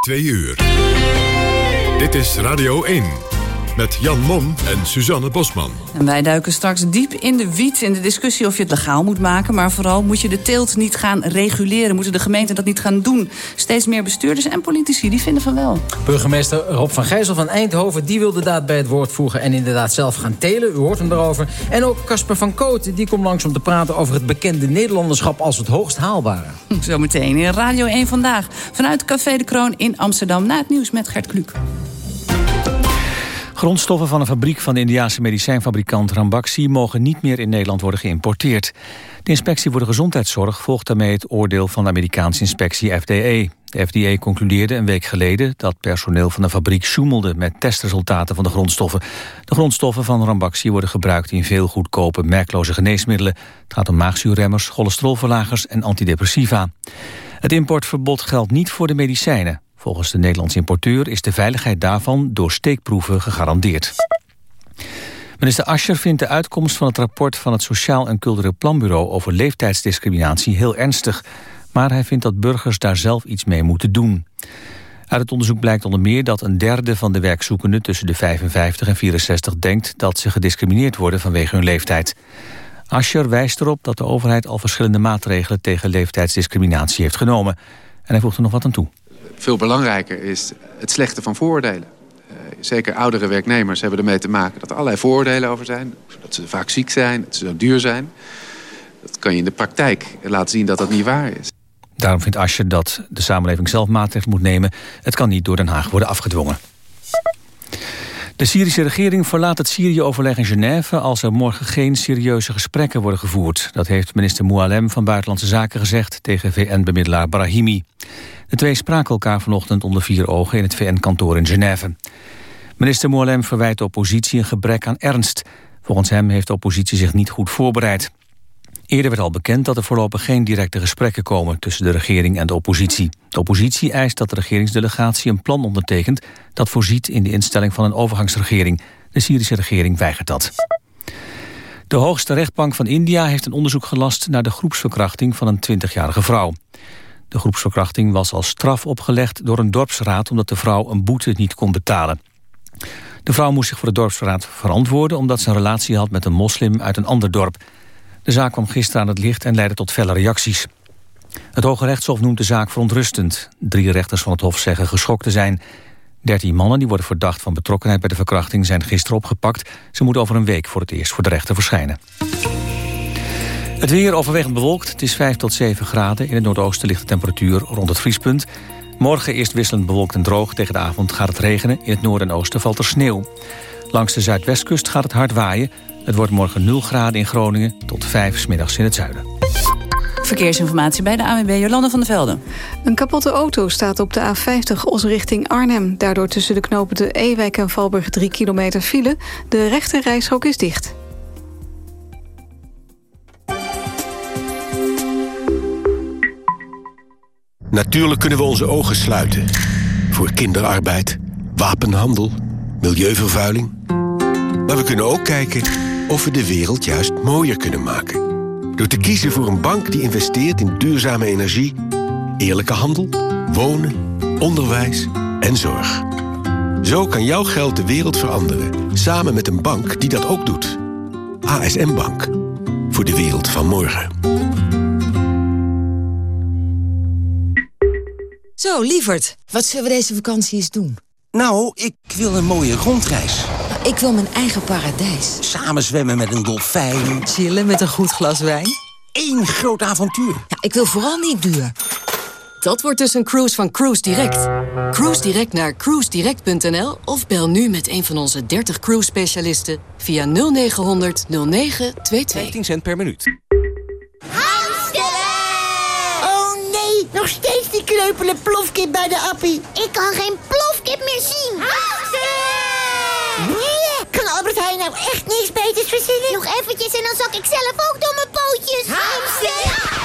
2 uur. Dit is Radio 1 met Jan Mom en Suzanne Bosman. En wij duiken straks diep in de wiet in de discussie of je het legaal moet maken. Maar vooral moet je de teelt niet gaan reguleren. Moeten de gemeenten dat niet gaan doen? Steeds meer bestuurders en politici die vinden van wel. Burgemeester Rob van Gijzel van Eindhoven... die wil de daad bij het woord voegen en inderdaad zelf gaan telen. U hoort hem erover. En ook Casper van Kooten die komt langs om te praten... over het bekende Nederlanderschap als het hoogst haalbare. Zometeen in Radio 1 Vandaag. Vanuit Café de Kroon in Amsterdam. Na het nieuws met Gert Kluk. Grondstoffen van een fabriek van de Indiaanse medicijnfabrikant Rambaxi mogen niet meer in Nederland worden geïmporteerd. De inspectie voor de gezondheidszorg volgt daarmee het oordeel van de Amerikaanse inspectie FDA. De FDA concludeerde een week geleden dat personeel van de fabriek sjoemelde met testresultaten van de grondstoffen. De grondstoffen van Rambaxi worden gebruikt in veel goedkope merkloze geneesmiddelen. Het gaat om maagzuurremmers, cholesterolverlagers en antidepressiva. Het importverbod geldt niet voor de medicijnen. Volgens de Nederlandse importeur is de veiligheid daarvan door steekproeven gegarandeerd. Minister Ascher vindt de uitkomst van het rapport van het Sociaal en Cultureel Planbureau over leeftijdsdiscriminatie heel ernstig. Maar hij vindt dat burgers daar zelf iets mee moeten doen. Uit het onderzoek blijkt onder meer dat een derde van de werkzoekenden tussen de 55 en 64 denkt dat ze gediscrimineerd worden vanwege hun leeftijd. Ascher wijst erop dat de overheid al verschillende maatregelen tegen leeftijdsdiscriminatie heeft genomen. En hij voegt er nog wat aan toe. Veel belangrijker is het slechte van vooroordelen. Uh, zeker oudere werknemers hebben ermee te maken dat er allerlei vooroordelen over zijn. Dat ze vaak ziek zijn, dat ze zo duur zijn. Dat kan je in de praktijk laten zien dat dat niet waar is. Daarom vindt Asje dat de samenleving zelf maatregelen moet nemen. Het kan niet door Den Haag worden afgedwongen. De Syrische regering verlaat het Syrië-overleg in Genève... als er morgen geen serieuze gesprekken worden gevoerd. Dat heeft minister Moualem van Buitenlandse Zaken gezegd... tegen VN-bemiddelaar Brahimi. De twee spraken elkaar vanochtend onder vier ogen... in het VN-kantoor in Genève. Minister Moualem verwijt de oppositie een gebrek aan ernst. Volgens hem heeft de oppositie zich niet goed voorbereid. Eerder werd al bekend dat er voorlopig geen directe gesprekken komen... tussen de regering en de oppositie. De oppositie eist dat de regeringsdelegatie een plan ondertekent... dat voorziet in de instelling van een overgangsregering. De Syrische regering weigert dat. De hoogste rechtbank van India heeft een onderzoek gelast... naar de groepsverkrachting van een 20-jarige vrouw. De groepsverkrachting was als straf opgelegd door een dorpsraad... omdat de vrouw een boete niet kon betalen. De vrouw moest zich voor de dorpsraad verantwoorden... omdat ze een relatie had met een moslim uit een ander dorp... De zaak kwam gisteren aan het licht en leidde tot felle reacties. Het Hoge Rechtshof noemt de zaak verontrustend. Drie rechters van het Hof zeggen geschokt te zijn. Dertien mannen die worden verdacht van betrokkenheid bij de verkrachting... zijn gisteren opgepakt. Ze moeten over een week voor het eerst voor de rechter verschijnen. Het weer overwegend bewolkt. Het is 5 tot 7 graden. In het noordoosten ligt de temperatuur rond het vriespunt. Morgen eerst wisselend bewolkt en droog. Tegen de avond gaat het regenen. In het noorden en oosten valt er sneeuw. Langs de zuidwestkust gaat het hard waaien. Het wordt morgen 0 graden in Groningen tot 5 smiddags in het zuiden. Verkeersinformatie bij de ANWB Jolande van der Velden. Een kapotte auto staat op de A50 Os richting Arnhem. Daardoor tussen de knopen de Ewijk en Valburg 3 kilometer file. De rechte reishok is dicht. Natuurlijk kunnen we onze ogen sluiten. Voor kinderarbeid, wapenhandel, milieuvervuiling. Maar we kunnen ook kijken of we de wereld juist mooier kunnen maken. Door te kiezen voor een bank die investeert in duurzame energie, eerlijke handel, wonen, onderwijs en zorg. Zo kan jouw geld de wereld veranderen, samen met een bank die dat ook doet. ASM Bank, voor de wereld van morgen. Zo, lieverd, wat zullen we deze vakantie eens doen? Nou, ik wil een mooie rondreis. Ik wil mijn eigen paradijs. Samen zwemmen met een dolfijn. Chillen met een goed glas wijn. Eén groot avontuur. Ja, ik wil vooral niet duur. Dat wordt dus een cruise van Cruise Direct. Cruise Direct naar cruisedirect.nl of bel nu met een van onze 30 cruise specialisten via 0900 0922. 15 cent per minuut. Oh nee, nog steeds die kreupele plofkip bij de appie. Ik kan geen plofkip meer zien. Nee, kan Albert Heijn nou echt niks beters verzinnen? Nog eventjes en dan zak ik zelf ook door mijn pootjes. Hamster!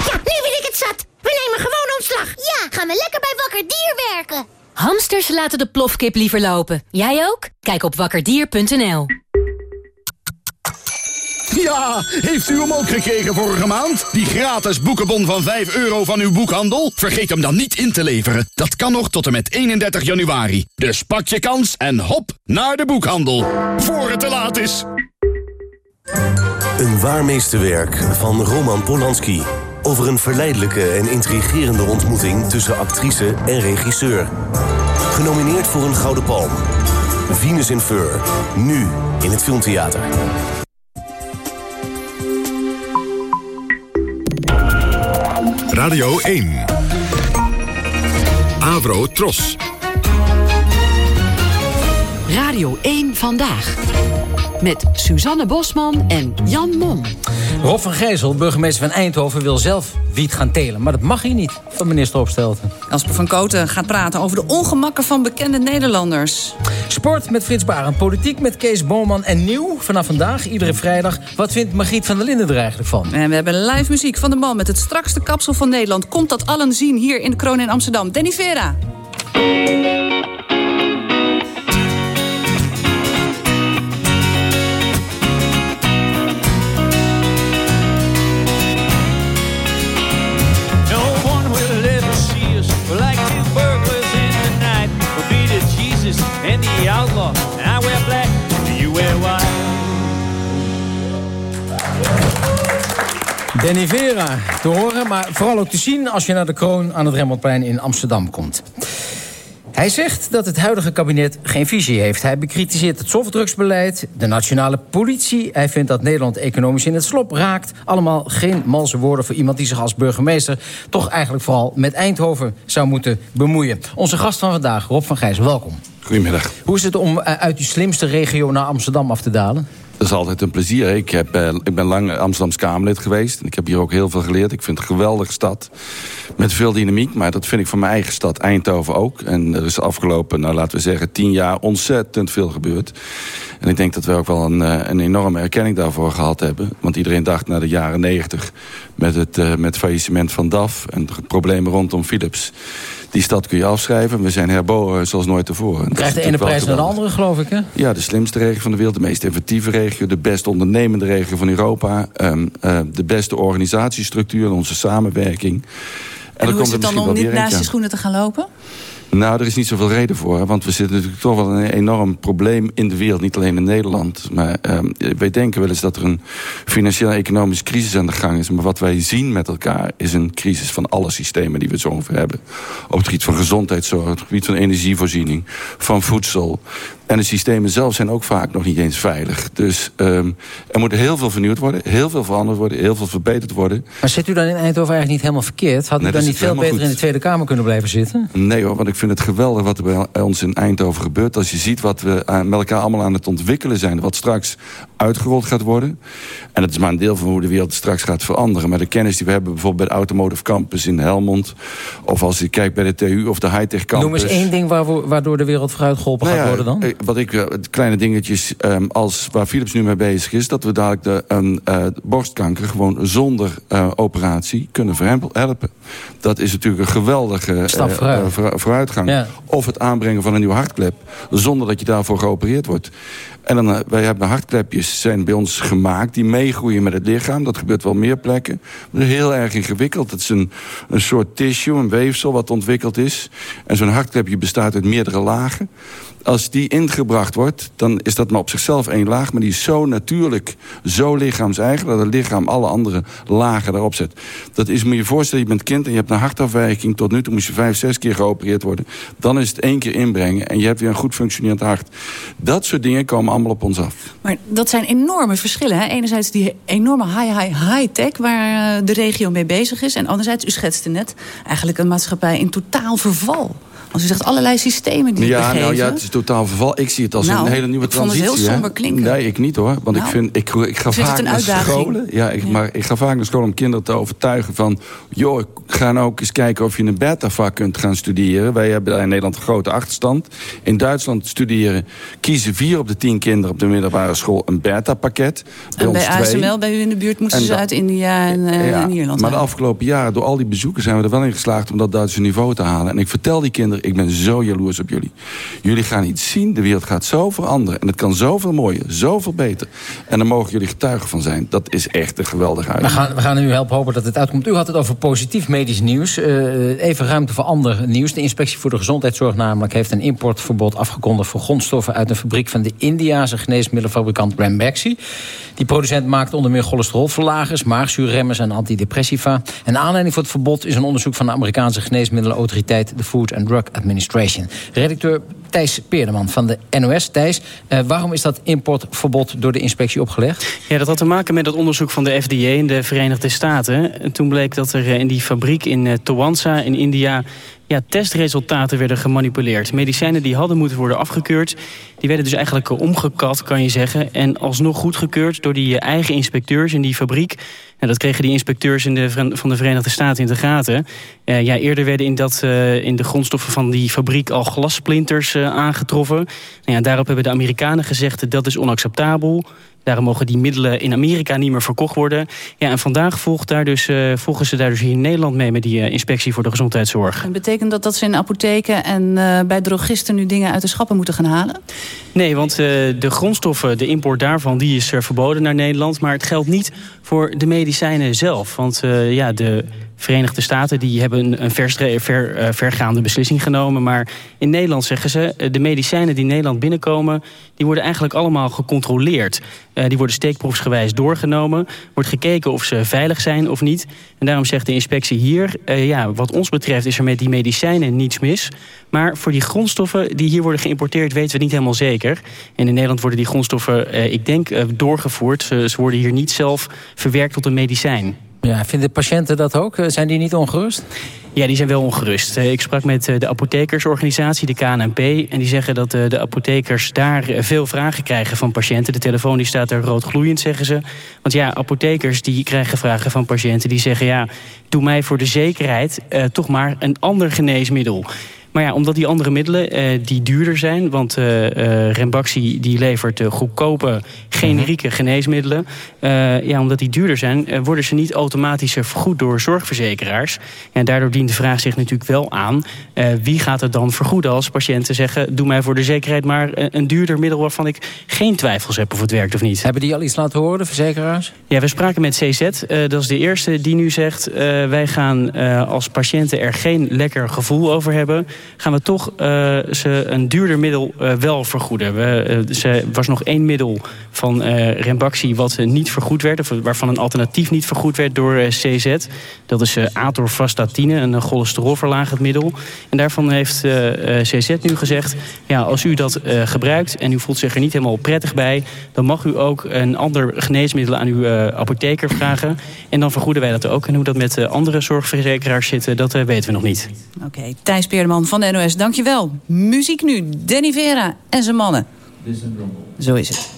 Ja, nu wil ik het zat. We nemen gewoon ontslag. Ja, gaan we lekker bij Wakker Dier werken. Hamsters laten de plofkip liever lopen. Jij ook? Kijk op wakkerdier.nl. Ja, heeft u hem ook gekregen vorige maand? Die gratis boekenbon van 5 euro van uw boekhandel? Vergeet hem dan niet in te leveren. Dat kan nog tot en met 31 januari. Dus pak je kans en hop naar de boekhandel. Voor het te laat is. Een waar meesterwerk van Roman Polanski. Over een verleidelijke en intrigerende ontmoeting tussen actrice en regisseur. Genomineerd voor een Gouden Palm. Venus in Fur. Nu in het Filmtheater. Radio 1. Avro Tros. Radio 1 Vandaag. Met Suzanne Bosman en Jan Mom. Rob van Gijzel, burgemeester van Eindhoven, wil zelf wiet gaan telen. Maar dat mag hij niet, van minister Opstelten. Elsper van Koten gaat praten over de ongemakken van bekende Nederlanders. Sport met Frits Barend, politiek met Kees Boman en nieuw vanaf vandaag, iedere vrijdag. Wat vindt Margriet van der Linden er eigenlijk van? En we hebben live muziek van de man met het strakste kapsel van Nederland. Komt dat allen zien hier in de Kroon in Amsterdam. Danny Vera. Danny Vera te horen, maar vooral ook te zien als je naar de kroon aan het Rembrandtplein in Amsterdam komt. Hij zegt dat het huidige kabinet geen visie heeft. Hij bekritiseert het softdrugsbeleid, de nationale politie. Hij vindt dat Nederland economisch in het slop raakt. Allemaal geen malse woorden voor iemand die zich als burgemeester... toch eigenlijk vooral met Eindhoven zou moeten bemoeien. Onze gast van vandaag, Rob van Gijs, welkom. Goedemiddag. Hoe is het om eh, uit die slimste regio naar Amsterdam af te dalen? Dat is altijd een plezier. Ik, heb, eh, ik ben lang Amsterdams Kamerlid geweest. En ik heb hier ook heel veel geleerd. Ik vind het een geweldige stad. Met veel dynamiek. Maar dat vind ik van mijn eigen stad Eindhoven ook. En er is de afgelopen, nou, laten we zeggen, tien jaar ontzettend veel gebeurd. En ik denk dat we ook wel een, eh, een enorme erkenning daarvoor gehad hebben. Want iedereen dacht na de jaren negentig... met het, eh, met faillissement van DAF en de problemen rondom Philips... die stad kun je afschrijven. We zijn herboren zoals nooit tevoren. Je krijgt de ene prijs naar de andere, geloof ik, hè? Ja, de slimste regio van de wereld, de meest effectieve regio... de best ondernemende regio van Europa... Um, uh, de beste organisatiestructuur, onze samenwerking. En, en hoe is het dan om niet naast je schoenen te gaan lopen? Nou, er is niet zoveel reden voor. Want we zitten natuurlijk toch wel een enorm probleem in de wereld. Niet alleen in Nederland. Maar um, wij denken wel eens dat er een financieel-economische crisis aan de gang is. Maar wat wij zien met elkaar is een crisis van alle systemen die we zo over hebben. Op het gebied van gezondheidszorg, op het gebied van energievoorziening, van voedsel. En de systemen zelf zijn ook vaak nog niet eens veilig. Dus um, er moet heel veel vernieuwd worden, heel veel veranderd worden, heel veel verbeterd worden. Maar zit u dan in Eindhoven eigenlijk niet helemaal verkeerd? Had u Nee, dan niet veel beter in de Tweede Kamer kunnen blijven zitten? Nee hoor, want ik vind het geweldig wat er bij ons in Eindhoven gebeurt. Als je ziet wat we aan- met elkaar allemaal aan het ontwikkelen zijn. Wat straks uitgerold gaat worden. En dat is maar een deel van hoe de wereld straks gaat veranderen. Maar de kennis die we hebben bijvoorbeeld bij de Automotive Campus in Helmond. Of als je kijkt bij de TU of de Hightech Campus. Noem eens één ding waar- waardoor de wereld vooruit geholpen Nou gaat worden dan? eh, Wat ik, eh, kleine dingetjes ehm, als waar Philips nu mee bezig is... dat we dadelijk de een, eh, borstkanker gewoon zonder operatie kunnen verhelpen. Dat is natuurlijk een geweldige Stap vooruit. Voor- vooruitgang. Ja. Of het aanbrengen van een nieuwe hartklep... zonder dat je daarvoor geopereerd wordt. En dan, eh, wij hebben hartklepjes zijn bij ons gemaakt... die meegroeien met het lichaam. Dat gebeurt wel meer plekken. Maar dat is heel erg ingewikkeld. Het is een, een soort tissue, een weefsel wat ontwikkeld is. En zo'n hartklepje bestaat uit meerdere lagen. Als die ingebracht wordt, dan is dat maar op zichzelf één laag. Maar die is zo natuurlijk, zo lichaams-eigen... dat het lichaam alle andere lagen daarop zet. Dat is, moet je voorstellen, je bent kind en je hebt een hartafwijking. Tot nu toe moest je vijf, zes keer geopereerd worden. Dan is het één keer inbrengen en je hebt weer een goed functionerend hart. Dat soort dingen komen allemaal op ons af. Maar dat zijn enorme verschillen. Hè? Enerzijds die enorme high, high, high-tech waar eh, de regio mee bezig is. En anderzijds, u schetste net, eigenlijk een maatschappij in totaal verval. Als u zegt allerlei systemen die ja, begeven. nou ja, het is totaal verval. Ik zie het als Nou, een hele nieuwe ik vond het transitie. heel somber klinken. Nee, ik niet hoor. Want Nou, ik, vind, ik, ik ga vaak naar scholen. Ja, ik, Maar ik ga vaak naar school om kinderen te overtuigen van... joh, ga nou ook eens kijken of je een beta-vak kunt gaan studeren. Wij hebben daar in Nederland een grote achterstand. In Duitsland studeren, kiezen vier op de tien kinderen op de middelbare school een beta-pakket. En bij ons twee. ASML, bij u in de buurt, moeten En ze uit India en, eh, Ja, Ierland maar de afgelopen jaren, door al die bezoeken... zijn we er wel in geslaagd om dat Duitse niveau te halen. En ik vertel die kinderen, ik ben zo jaloers op jullie. Jullie gaan iets zien, de wereld gaat zo veranderen. En het kan zoveel mooier, zoveel beter. En daar mogen jullie getuigen van zijn. Dat is echt een geweldige We uitdaging. gaan, we gaan u helpen hopen dat het uitkomt. U had het over positief medisch nieuws. Eh, even ruimte voor ander nieuws. De Inspectie voor de Gezondheidszorg namelijk heeft een importverbod afgekondigd voor grondstoffen uit een fabriek van de Indiase geneesmiddelenfabrikant Ranbaxy. Die producent maakt onder meer cholesterolverlagers, maagzuurremmers en antidepressiva. En aanleiding voor het verbod is een onderzoek van de Amerikaanse geneesmiddelenautoriteit, de Food and Drug Administration. Redacteur Thijs Peerderman van de NOS. Thijs, eh, waarom is dat importverbod door de inspectie opgelegd? Ja, dat had te maken met het onderzoek van de FDA in de Verenigde Staten. En toen bleek dat er eh, in die fabriek in eh, Towansa in India... Ja, testresultaten werden gemanipuleerd. Medicijnen die hadden moeten worden afgekeurd... die werden dus eigenlijk eh, omgekat, kan je zeggen... en alsnog goedgekeurd door die eh, eigen inspecteurs in die fabriek. En dat kregen die inspecteurs in de, van de Verenigde Staten in de gaten. Eh, ja, eerder werden in, dat, in de grondstoffen van die fabriek al glassplinters eh, aangetroffen. Nou ja, daarop hebben de Amerikanen gezegd dat is onacceptabel... Daarom mogen die middelen in Amerika niet meer verkocht worden. Ja, en vandaag volgt daar dus, eh, volgen ze daar dus hier in Nederland mee... met die eh, inspectie voor de gezondheidszorg. En betekent dat dat ze in apotheken en eh, bij drogisten nu dingen uit de schappen moeten gaan halen? Nee, want de grondstoffen, de import daarvan, die is verboden naar Nederland. Maar het geldt niet voor de medicijnen zelf. Want ja, de Verenigde Staten die hebben een, ver, eh, vergaande beslissing genomen. Maar in Nederland zeggen ze, eh, de medicijnen die Nederland binnenkomen... die worden eigenlijk allemaal gecontroleerd. Eh, die worden steekproefsgewijs doorgenomen. Wordt gekeken of ze veilig zijn of niet. En daarom zegt de inspectie hier... eh, ja, wat ons betreft is er met die medicijnen niets mis. Maar voor die grondstoffen die hier worden geïmporteerd... weten we niet helemaal zeker. En in Nederland worden die grondstoffen, eh, ik denk, eh, doorgevoerd. Ze worden hier niet zelf verwerkt tot een medicijn. Ja, vinden patiënten dat ook? Eh, Zijn die niet ongerust? Ja, die zijn wel ongerust. Eh, Ik sprak met eh, de apothekersorganisatie, de KNP... en die zeggen dat de apothekers daar veel vragen krijgen van patiënten. De telefoon die staat er roodgloeiend, zeggen ze. Want ja, apothekers die krijgen vragen van patiënten... die zeggen, ja, doe mij voor de zekerheid eh, toch maar een ander geneesmiddel... Maar ja, omdat die andere middelen eh, die duurder zijn... want eh, Rembaxi die levert goedkope generieke geneesmiddelen... eh, ja, omdat die duurder zijn, worden ze niet automatisch vergoed door zorgverzekeraars. En daardoor dient de vraag zich natuurlijk wel aan... wie gaat het dan vergoeden als patiënten zeggen... doe mij voor de zekerheid maar een duurder middel... waarvan ik geen twijfels heb of het werkt of niet. Hebben die al iets laten horen, de verzekeraars? Ja, we spraken met CZ. dat is de eerste die nu zegt... wij gaan als patiënten er geen lekker gevoel over hebben... gaan we toch eh, ze een duurder middel eh, wel vergoeden. We, eh, ze was nog één middel van Rembaxi wat niet vergoed werd... waarvan een alternatief niet vergoed werd door CZ. Dat is atorvastatine, een cholesterolverlagend middel. En daarvan heeft CZ nu gezegd... ja, als u dat gebruikt en u voelt zich er niet helemaal prettig bij... dan mag u ook een ander geneesmiddel aan uw apotheker vragen. En dan vergoeden wij dat ook. En hoe dat met andere zorgverzekeraars zit, dat weten we nog niet. Oké, Thijs Peerderman van de NOS, dankjewel. Muziek nu, Danny Vera en zijn mannen. Zo is het.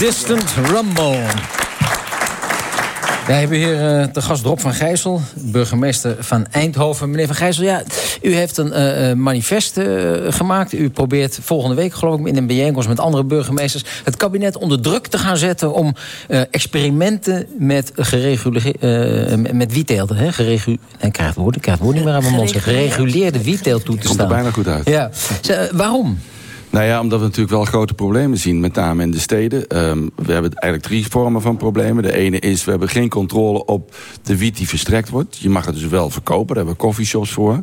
Distant Rumble. Wij hebben hier uh, te gast Rob van Gijssel, burgemeester van Eindhoven. Meneer van Gijssel, ja, u heeft een uh, manifest uh, gemaakt. U probeert volgende week, geloof ik, in een bijeenkomst met andere burgemeesters... het kabinet onder druk te gaan zetten om experimenten met, met wietteelten... Hè, geregu ik krijg het woord, ik het woord niet meer aan mijn mond. Gereguleerde wietteelt toe te staan. Komt er bijna goed uit. Ja. waarom? Nou ja, omdat we natuurlijk wel grote problemen zien, met name in de steden. Um, we hebben eigenlijk drie vormen van problemen. De ene is, we hebben geen controle op de wiet die verstrekt wordt. Je mag het dus wel verkopen, daar hebben we coffeeshops voor.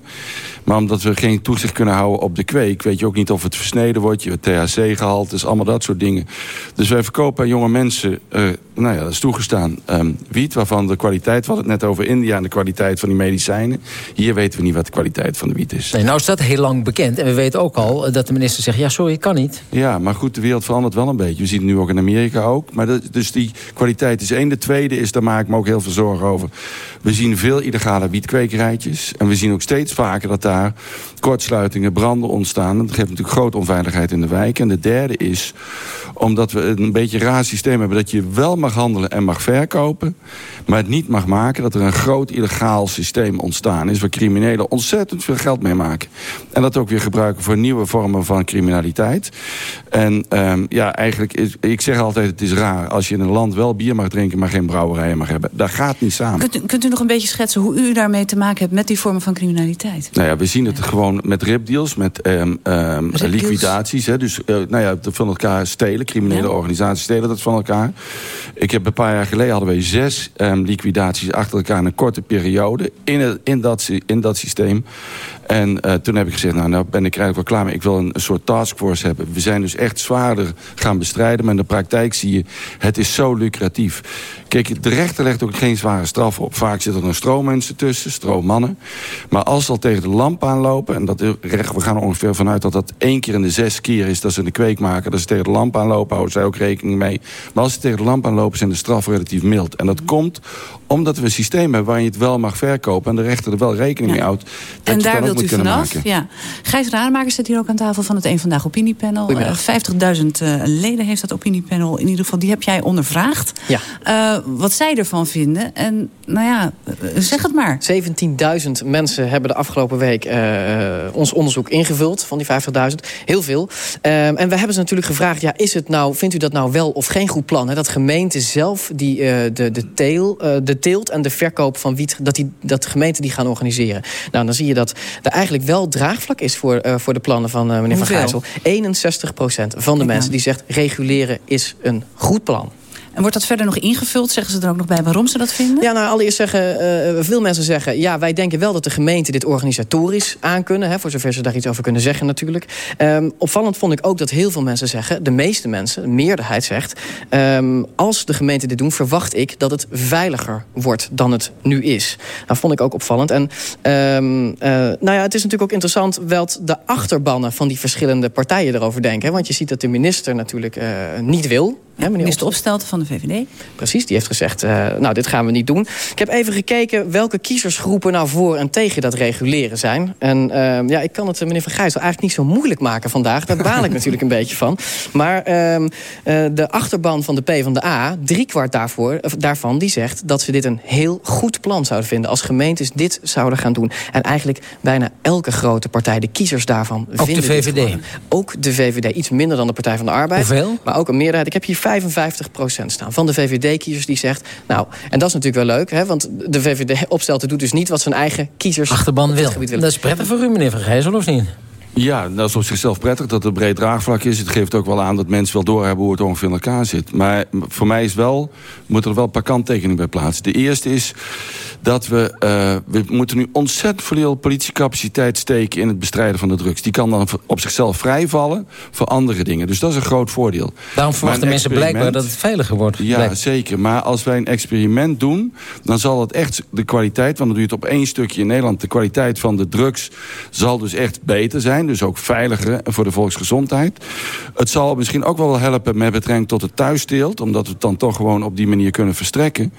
Maar omdat we geen toezicht kunnen houden op de kweek... weet je ook niet of het versneden wordt, je THC-gehalte, dus allemaal dat soort dingen. Dus wij verkopen aan jonge mensen, uh, nou ja, dat is toegestaan, um, wiet... waarvan de kwaliteit, we hadden het net over India en de kwaliteit van die medicijnen. Hier weten we niet wat de kwaliteit van de wiet is. Nee, nou is dat heel lang bekend. En we weten ook al dat de minister zegt, ja sorry, kan niet. Ja, maar goed, de wereld verandert wel een beetje. We zien het nu ook in Amerika ook. Maar dus die kwaliteit is één. De tweede is, daar maak ik me ook heel veel zorgen over. We zien veel illegale wietkwekerijtjes. En we zien ook steeds vaker dat daar kortsluitingen, branden ontstaan. Dat geeft natuurlijk grote onveiligheid in de wijk. En de derde is, omdat we een beetje een raar systeem hebben... dat je wel mag handelen en mag verkopen... maar het niet mag maken dat er een groot illegaal systeem ontstaan is... waar criminelen ontzettend veel geld mee maken. En dat ook weer gebruiken voor nieuwe vormen van criminaliteit. En um, ja, eigenlijk, is, ik zeg altijd, het is raar... als je in een land wel bier mag drinken, maar geen brouwerijen mag hebben. Dat gaat niet samen. Kunt u nog een beetje schetsen hoe u daarmee te maken hebt... met die vormen van criminaliteit? Nou ja, we zien het gewoon met ripdeals, met um, um, liquidaties. Hè, dus uh, nou ja, van elkaar stelen, criminele ja. organisaties stelen dat van elkaar. Ik heb een paar jaar geleden hadden wij zes um, liquidaties achter elkaar in een korte periode in, het, in, dat, in dat systeem. En uh, toen heb ik gezegd, nou, nou ben ik eigenlijk wel klaar mee. Ik wil een, een soort taskforce hebben. We zijn dus echt zwaarder gaan bestrijden. Maar in de praktijk zie je, het is zo lucratief. Kijk, de rechter legt ook geen zware straf op. Vaak zitten er stroommensen tussen, stroommannen. Maar als ze al tegen de lamp aanlopen... en dat recht, we gaan er ongeveer vanuit dat dat één keer in de zes keer is... dat ze de kweek maken, dat ze tegen de lamp aanlopen... houden zij ook rekening mee. Maar als ze tegen de lamp aanlopen, zijn de straffen relatief mild. En dat komt omdat we een systeem hebben waarin je het wel mag verkopen... en de rechter er wel rekening mee houdt. Dat en daar wilt u vanaf? Maken. Ja. Gijs Rademakers zit hier ook aan tafel van het Eén Vandaag Opiniepanel. Uh, 50.000 uh, leden heeft dat opiniepanel. In ieder geval, die heb jij ondervraagd. Ja. Uh, wat zij ervan vinden. En nou ja, zeg het maar. 17.000 mensen hebben de afgelopen week uh, ons onderzoek ingevuld van die 50.000. Heel veel. En we hebben ze natuurlijk gevraagd, ja, is het nou, vindt u dat nou wel of geen goed plan? Hè? Dat gemeenten zelf die, uh, de, de, teel, uh, de teelt en de verkoop van wiet, dat, die, dat gemeenten die gaan organiseren. Nou, dan zie je dat er eigenlijk wel draagvlak is voor, uh, voor de plannen van uh, meneer Hoeveel? Van Gijssel. 61% van de mensen die zegt reguleren is een goed plan. En wordt dat verder nog ingevuld? Zeggen ze er ook nog bij waarom ze dat vinden? Ja, nou, allereerst zeggen, uh, veel mensen zeggen... ja, wij denken wel dat de gemeente dit organisatorisch aankunnen... Hè, voor zover ze daar iets over kunnen zeggen natuurlijk. Um, opvallend vond ik ook dat heel veel mensen zeggen... de meeste mensen, de meerderheid zegt... Um, als de gemeente dit doen, verwacht ik dat het veiliger wordt dan het nu is. Dat vond ik ook opvallend. En um, uh, nou ja, het is natuurlijk ook interessant... wat de achterbannen van die verschillende partijen erover denken. Hè, want je ziet dat de minister natuurlijk uh, niet wil... Ja, minister Opstelten van de VVD. Precies, die heeft gezegd, uh, nou, dit gaan we niet doen. Ik heb even gekeken welke kiezersgroepen nou voor en tegen dat reguleren zijn. En uh, ja, ik kan het meneer Van Gijssel eigenlijk niet zo moeilijk maken vandaag. Daar baal ik natuurlijk een beetje van. Maar uh, uh, de achterban van de PvdA, driekwart daarvoor, daarvan, die zegt dat ze dit een heel goed plan zouden vinden. Als gemeentes dit zouden gaan doen. En eigenlijk bijna elke grote partij, de kiezers daarvan, ook vinden de VVD. Ook de VVD, iets minder dan de Partij van de Arbeid. Hoeveel? Maar ook een meerderheid. Ik heb hier 55% staan. Van de VVD-kiezers die zegt... nou, en dat is natuurlijk wel leuk, hè, want de VVD-opstelte doet dus niet... wat zijn eigen kiezers Achterban wil. willen. Dat is prettig voor u, meneer Van Gijzel, of niet? Ja, dat is op zichzelf prettig dat het breed draagvlak is. Het geeft ook wel aan dat mensen wel doorhebben hoe het ongeveer in elkaar zit. Maar voor mij is wel, moeten er wel een paar kanttekeningen bij plaatsen. De eerste is dat we, uh, we moeten nu ontzettend veel politiecapaciteit steken in het bestrijden van de drugs. Die kan dan op zichzelf vrijvallen voor andere dingen. Dus dat is een groot voordeel. Daarom verwachten mensen blijkbaar dat het veiliger wordt. Ja, blijkt. zeker. Maar als wij een experiment doen, dan zal het echt de kwaliteit, want dan doe je het op één stukje in Nederland, de kwaliteit van de drugs zal dus echt beter zijn. Dus ook veiliger voor de volksgezondheid. Het zal misschien ook wel helpen met betrekking tot het thuisteelt, omdat we het dan toch gewoon op die manier kunnen verstrekken.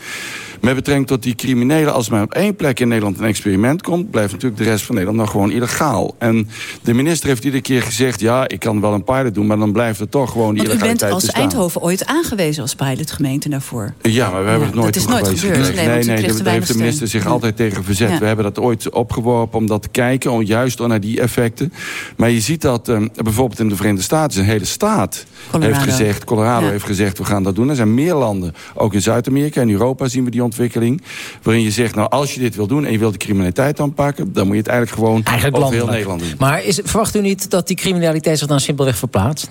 Met betrekking tot die criminelen als maar op één plek in Nederland een experiment komt... blijft natuurlijk de rest van Nederland nog gewoon illegaal. En de minister heeft iedere keer gezegd... ja, ik kan wel een pilot doen, maar dan blijft het toch gewoon die Want u bent illegaliteit als bestaan. Eindhoven ooit aangewezen als pilotgemeente daarvoor. Ja, maar we hebben het nooit dat is nooit gebeurd. Nee, Nee, nee, daar heeft de minister steun. zich altijd tegen verzet. Ja. We hebben dat ooit opgeworpen om dat te kijken, om juist naar die effecten. Maar je ziet dat eh, bijvoorbeeld in de Verenigde Staten, een hele staat Colorado. heeft gezegd, Colorado Ja. heeft gezegd, we gaan dat doen. Er zijn meer landen, ook in Zuid-Amerika en Europa zien we die ontwikkeling, waarin je zegt, nou als je dit wil doen en je wilt de criminaliteit aanpakken, dan moet je het eigenlijk gewoon Eigenlijk over heel. Nederland doen. Maar is, verwacht u niet dat die criminaliteit zich dan simpelweg verplaatst?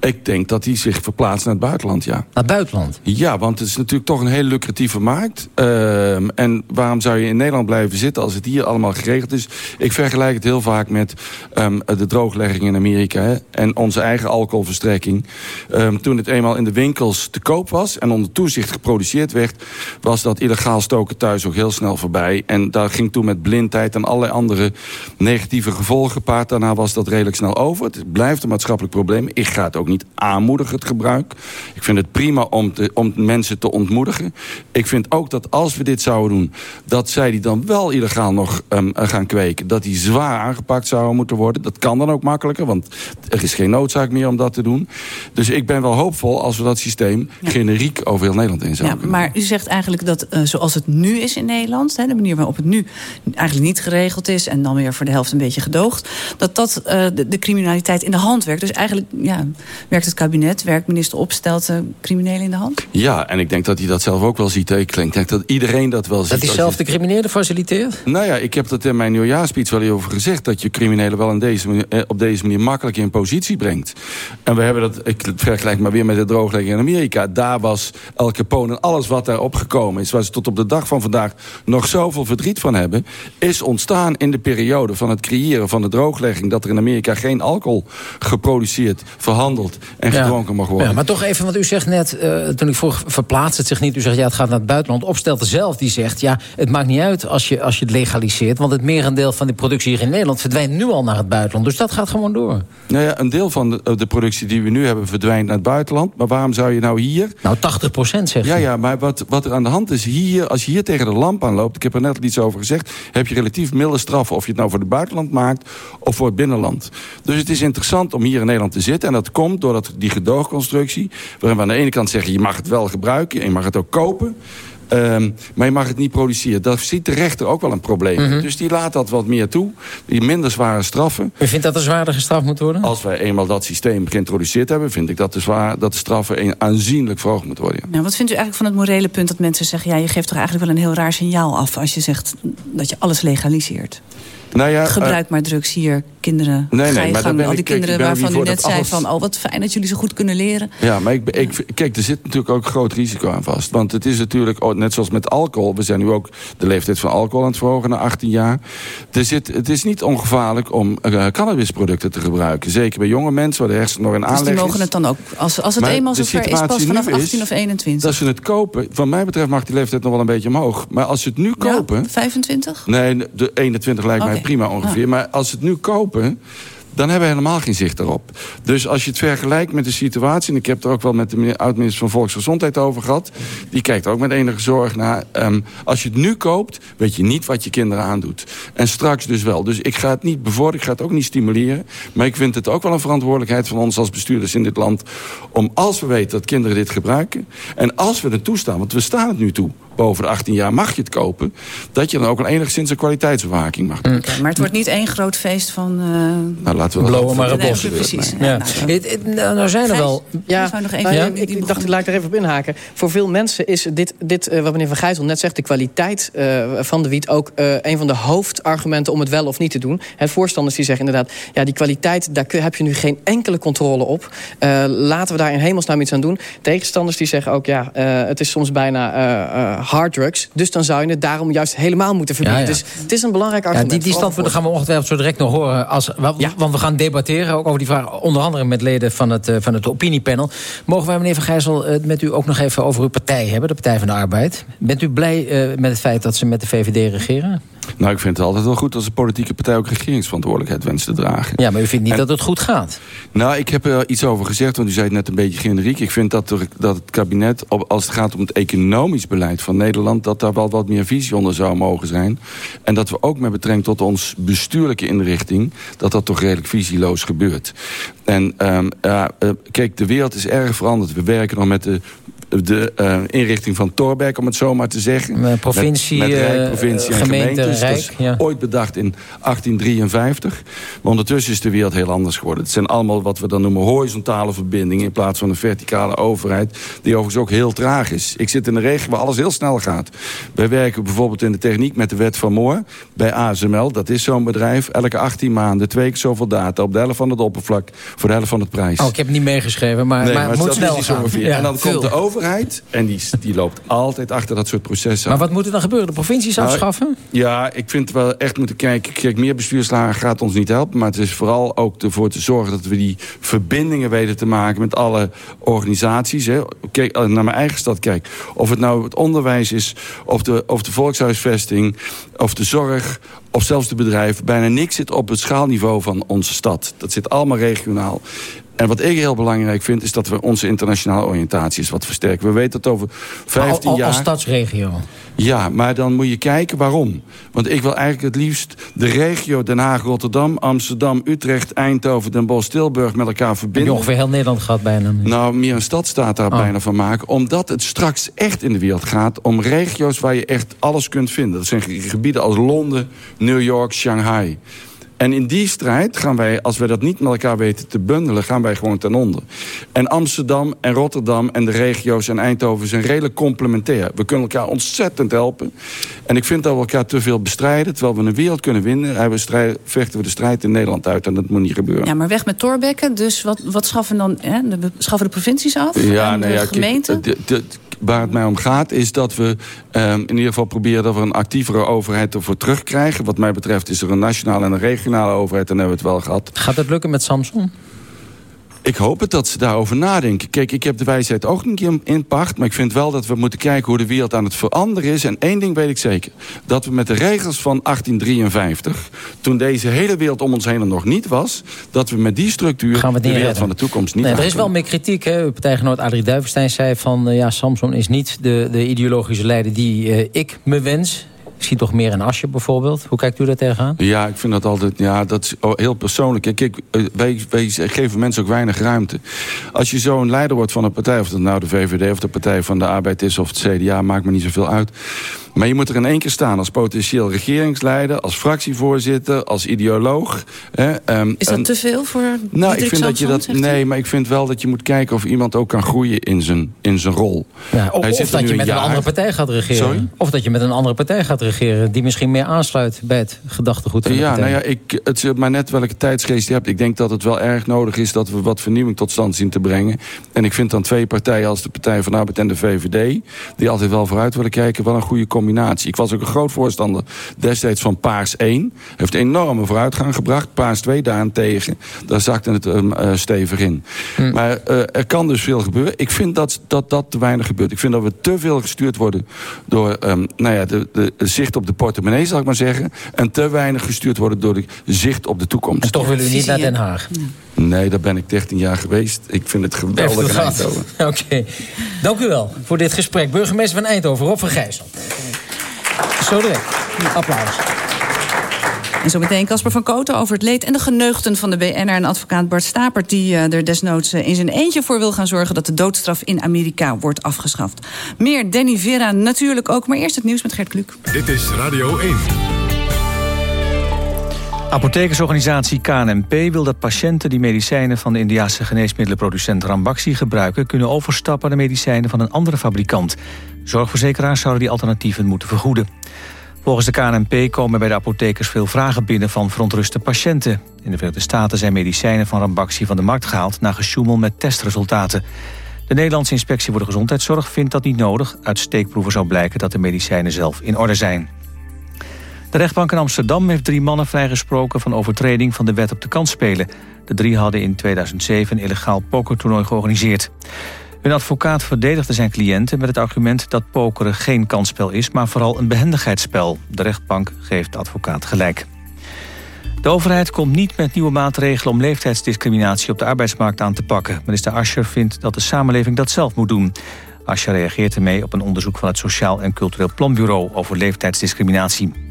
Ik denk dat die zich verplaatst naar het buitenland, ja. Naar het buitenland? Ja, want het is natuurlijk toch een hele lucratieve markt. Ehm, en waarom zou je in Nederland blijven zitten als het hier allemaal geregeld is? Ik vergelijk het heel vaak met ehm, de drooglegging in Amerika hè, en onze eigen alcoholverstrekking. Ehm, toen het eenmaal in de winkels te koop was en onder toezicht geproduceerd werd, was dat illegaal stoken thuis ook heel snel voorbij. En daar ging toen met blindheid en allerlei andere negatieve gevolgen gepaard. Daarna was dat redelijk snel over. Het blijft een maatschappelijk probleem. Ik ga het ook niet aanmoedigen, het gebruik. Ik vind het prima om, te, om mensen te ontmoedigen. Ik vind ook dat als we dit zouden doen... dat zij die dan wel illegaal nog ehm, gaan kweken... dat die zwaar aangepakt zouden moeten worden. Dat kan dan ook makkelijker, want er is geen noodzaak meer om dat te doen. Dus ik ben wel hoopvol als we dat systeem... generiek over heel Nederland in Ja, zouden maar u zegt eigenlijk dat eh, zoals het nu is in Nederland... Hè, de manier waarop het nu eigenlijk niet geregeld is... en dan weer voor de helft een beetje gedoogd... dat dat eh, de, de criminaliteit in de hand werkt. Dus eigenlijk ja, werkt het kabinet, werkt minister Opstelten criminelen in de hand? Ja, en ik denk dat hij dat zelf ook wel ziet. hè. Ik denk dat iedereen dat wel ziet. Dat hij zelf je- de criminelen faciliteert? Nou ja, ik heb dat in mijn nieuwjaarspeech wel over gezegd... dat je criminelen wel in deze, manier- eh, op deze manier makkelijk in positie brengt. En we hebben dat, ik vergelijk maar weer met de drooglegging in Amerika. Daar was El Capone en alles wat daar opgekomen is... waar ze tot op de dag van vandaag nog zoveel verdriet van hebben... is ontstaan in de periode van het creëren van de drooglegging... dat er in Amerika geen alcohol geproduceerd, verhandeld en Ja. gedronken mag worden. Ja, maar toch even, want u zegt net, eh, toen ik vroeg, verplaatst het zich niet? U zegt, ja, het gaat naar het buitenland. Opstelte zelf, die zegt, ja, het maakt niet uit als je, als je het legaliseert... want het merendeel van de productie hier in Nederland verdwijnt nu al naar het buitenland. Dus dat gaat gewoon door. Nou ja, een deel van de, de productie die we nu hebben verdwijnt naar het buitenland. Maar waarom zou je nou hier... Nou, 80 procent zegt Ja, u. ja, maar wat, wat er aan de hand is hier... als je hier tegen de lamp aanloopt, ik heb er net al iets over gezegd... heb je relatief milde straffen of je het nou voor het buitenland maakt... of voor het binnenland. Dus het is interessant om hier in Nederland te zitten. En dat komt doordat die gedoogconstructie... waarin we aan de ene kant zeggen, je mag het wel gebruiken... en je mag het ook kopen... Ehm, maar je mag het niet produceren. Daar ziet de rechter ook wel een probleem. in. Mhm. Dus die laat dat wat meer toe. Die minder zware straffen. U vindt dat er zwaarder gestraft moet worden? Als wij eenmaal dat systeem geïntroduceerd hebben... vind ik dat de, zwaar, dat de straffen een- aanzienlijk verhoogd moeten worden. ja. Nou, wat vindt u eigenlijk van het morele punt dat mensen zeggen... ja, je geeft toch eigenlijk wel een heel raar signaal af... als je zegt dat je alles legaliseert? Nou ja, Gebruik maar drugs hier, kinderen. nee, nee, maar ben Al die ik- kinderen ik waarvan u net zei alles- van... oh, wat fijn dat jullie zo goed kunnen leren. Ja, maar ik, ik, kijk, er zit natuurlijk ook groot risico aan vast. Want het is natuurlijk, oh, net zoals met alcohol... we zijn nu ook de leeftijd van alcohol aan het verhogen naar 18 jaar. Er zit, het is niet ongevaarlijk om eh, cannabisproducten te gebruiken. Zeker bij jonge mensen waar de hersenen nog in Dus aanleg die is. mogen het dan ook, als, als het Maar eenmaal zover is, pas vanaf nu is 18 of 21. Dat ze het kopen. Van mij betreft mag die leeftijd nog wel een beetje omhoog. Maar als ze het nu kopen... Ja, 25? Nee, de 21 lijkt mij prima ongeveer. Ah. Maar als ze het nu kopen, dan hebben we helemaal geen zicht erop. Dus als je het vergelijkt met de situatie... en ik heb er ook wel met de oud-minister van Volksgezondheid over gehad... die kijkt ook met enige zorg naar. ehm, als je het nu koopt, weet je niet wat je kinderen aandoet. En straks dus wel. Dus ik ga het niet bevorderen, ik ga het ook niet stimuleren. Maar ik vind het ook wel een verantwoordelijkheid van ons als bestuurders in dit land... om als we weten dat kinderen dit gebruiken... en als we het toestaan, want we staan het nu toe... boven de 18 jaar mag je het kopen... dat je dan ook een enigszins een kwaliteitsbewaking mag doen. Oké, maar het wordt niet één groot feest van... eh, Nou, laten we Blowen maar een bos. precies. Ja. Nou, nou, nou zijn er wel... Ja, nog nou, even- ja, ik, ik dacht, laat ik er even op inhaken. Voor veel mensen is dit, dit eh, wat meneer Van Gijzel net zegt... de kwaliteit eh, van de wiet ook eh, een van de hoofdargumenten... om het wel of niet te doen. Hè, voorstanders die zeggen inderdaad... ja, die kwaliteit, daar heb je nu geen enkele controle op. Eh, laten we daar in hemelsnaam iets aan doen. Tegenstanders die zeggen ook... ja, eh, het is soms bijna eh, eh, hard drugs. Dus dan zou je het daarom juist helemaal moeten verbieden. Ja, ja. Dus het is een belangrijk Ja, argument. die, die standpunten gaan we ongetwijfeld zo direct nog horen. Als, wa- Want we gaan debatteren ook over die vraag. Onder andere met leden van het, eh, van het opiniepanel. Mogen wij, meneer Van Gijzel, het met u ook nog even over uw partij hebben? De Partij van de Arbeid. Bent u blij eh, met het feit dat ze met de VVD regeren? Nou, ik vind het altijd wel goed als een politieke partij ook regeringsverantwoordelijkheid wenst te dragen. Ja, maar u vindt niet En- dat het goed gaat? Nou, ik heb er iets over gezegd, want u zei het net een beetje generiek. Ik vind dat, er, dat het kabinet, op- als het gaat om het economisch beleid van Nederland... dat daar wel wat meer visie onder zou mogen zijn. En dat we ook met betrekking tot ons bestuurlijke inrichting... dat dat toch redelijk visieloos gebeurt. En ehm, ja, eh, kijk, de wereld is erg veranderd. We werken nog met de de eh, inrichting van Torbeck, om het zo maar te zeggen. Met provincie, met, met Rijk, eh, provincie en gemeente, gemeentes. Is Rijk, ja. ooit bedacht in 1853. Maar ondertussen is de wereld heel anders geworden. Het zijn allemaal wat we dan noemen horizontale verbindingen... in plaats van een verticale overheid... die overigens ook heel traag is. Ik zit in een regio waar alles heel snel gaat. Wij werken bijvoorbeeld in de techniek met de wet van Moore... bij ASML, dat is zo'n bedrijf. Elke 18 maanden, twee keer zoveel data... op de helft van het oppervlak, voor de helft van het prijs. Oh, ik heb het niet meegeschreven, maar, Nee, maar, het moet snel is gaan. Ja, en dan veel. komt de overheid en die, die loopt altijd achter dat soort processen. Maar wat moet er dan gebeuren? De provincies Nou, afschaffen? Ja, ik vind wel echt moeten kijken. Kijk, meer bestuurslagen gaat ons niet helpen. Maar het is vooral ook ervoor te zorgen dat we die verbindingen weten te maken met alle organisaties. Hè. Kijk, ik naar mijn eigen stad kijk. Of het nou het onderwijs is, of de, of de volkshuisvesting, of de zorg, of zelfs de bedrijven. Bijna niks zit op het schaalniveau van onze stad. Dat zit allemaal regionaal. En wat ik heel belangrijk vind, is dat we onze internationale oriëntaties wat versterken. We weten dat over 15 Al- al- jaar... Als stadsregio. Ja, maar dan moet je kijken waarom. Want ik wil eigenlijk het liefst de regio Den Haag, Rotterdam, Amsterdam, Utrecht, Eindhoven, Den Bosch, Tilburg met elkaar Heb je verbinden. ongeveer heel Nederland gehad bijna. Nou, meer een stadstaat daar Oh. bijna van maken. Omdat het straks echt in de wereld gaat om regio's waar je echt alles kunt vinden. Dat zijn ge- gebieden als Londen, New York, Shanghai. En in die strijd gaan wij, als we dat niet met elkaar weten te bundelen... gaan wij gewoon ten onder. En Amsterdam en Rotterdam en de regio's en Eindhoven zijn redelijk complementair. We kunnen elkaar ontzettend helpen. En ik vind dat we elkaar te veel bestrijden. Terwijl we een wereld kunnen winnen, we strijd- vechten we de strijd in Nederland uit. En dat moet niet gebeuren. Ja, maar weg met Torbekken. Dus wat, wat schaffen dan? Hè? De, schaffen de provincies af? Ja, en nou de ja, kijk, gemeenten? de- de- waar het mij om gaat is dat we ehm, in ieder geval proberen... dat we een actievere overheid ervoor terugkrijgen. Wat mij betreft is er een nationale en een regionale overheid. Dan hebben we het wel gehad. Gaat het lukken met Samsung? Ik hoop het dat ze daarover nadenken. Kijk, ik heb de wijsheid ook niet in, in pacht... maar ik vind wel dat we moeten kijken hoe de wereld aan het veranderen is. En één ding weet ik zeker. Dat we met de regels van 1853... toen deze hele wereld om ons heen er nog niet was... dat we met die structuur Gaan we het de wereld redden? van de toekomst niet Nee, er is wel meer kritiek. Hè? Uw partijgenoot Adrie Duivenstein zei van... eh, ja, Samson is niet de, de ideologische leider die eh, ik me wens. Zie toch meer een Asje bijvoorbeeld. Hoe kijkt u daar tegenaan? Ja, ik vind dat altijd ja, dat is heel persoonlijk. Kijk, eh, wij, wij geven mensen ook weinig ruimte. Als je zo'n leider wordt van een partij... of dat nou de VVD of de Partij van de Arbeid is... of het CDA, maakt me niet zoveel uit. Maar je moet er in één keer staan als potentieel regeringsleider... als fractievoorzitter, als ideoloog. Hè, ehm, Is dat en- te veel voor nou, ik vind dat je dat. u? Nee, maar ik vind wel dat je moet kijken of iemand ook kan groeien in zijn, in zijn rol. Ja, of Hij zit of dat je met een andere partij gaat regeren. Sorry? Of dat je met een andere partij gaat regeren... die misschien meer aansluit bij het gedachtegoed van de Ja, partij. nou ja, ik, het is maar net welke tijdsgeest je hebt. Ik denk dat het wel erg nodig is dat we wat vernieuwing tot stand zien te brengen. En ik vind dan twee partijen als de Partij van Arbeid en de VVD... die altijd wel vooruit willen kijken, wel een goede combinatie. Ik was ook een groot voorstander destijds van Paars 1. Heeft enorme vooruitgang gebracht. Paars 2 daarentegen, daar zakte het um, eh, stevig in. Hm. Maar eh, er kan dus veel gebeuren. Ik vind dat, dat dat te weinig gebeurt. Ik vind dat we te veel gestuurd worden door ehm, nou ja, de, de, zicht op de portemonnee, zal ik maar zeggen. En te weinig gestuurd worden door de zicht op de toekomst. En toch willen u niet naar Den Haag. Nee, daar ben ik 13 jaar geweest. Ik vind het geweldig? Oké. Dank u wel voor dit gesprek. Burgemeester van Eindhoven, Rob van Gijssel. Zo direct. Applaus. En zo meteen Casper van Koten over het leed en de geneugten van de BNR... en advocaat Bart Stapert die eh, er desnoods eh, in zijn eentje voor wil gaan zorgen... dat de doodstraf in Amerika wordt afgeschaft. Meer Danny Vera natuurlijk ook, maar eerst het nieuws met Gert Kluk. Dit is Radio 1. Apothekersorganisatie KNMP wil dat patiënten die medicijnen van de Indiase geneesmiddelenproducent Rambaxi gebruiken, kunnen overstappen naar medicijnen van een andere fabrikant. Zorgverzekeraars zouden die alternatieven moeten vergoeden. Volgens de KNMP komen bij de apothekers veel vragen binnen van verontruste patiënten. In de Verenigde Staten zijn medicijnen van Rambaxi van de markt gehaald na gesjoemel met testresultaten. De Nederlandse Inspectie voor de Gezondheidszorg vindt dat niet nodig. Uit steekproeven zou blijken dat de medicijnen zelf in orde zijn. De rechtbank in Amsterdam heeft drie mannen vrijgesproken... van overtreding van de wet op de kansspelen. De drie hadden in 2007 een illegaal pokertoernooi georganiseerd. Een advocaat verdedigde zijn cliënten met het argument dat pokeren geen kansspel is... maar vooral een behendigheidsspel. De rechtbank geeft de advocaat gelijk. De overheid komt niet met nieuwe maatregelen om leeftijdsdiscriminatie op de arbeidsmarkt aan te pakken. Minister Ascher vindt dat de samenleving dat zelf moet doen. Ascher reageert ermee op een onderzoek van het Sociaal en Cultureel Planbureau over leeftijdsdiscriminatie.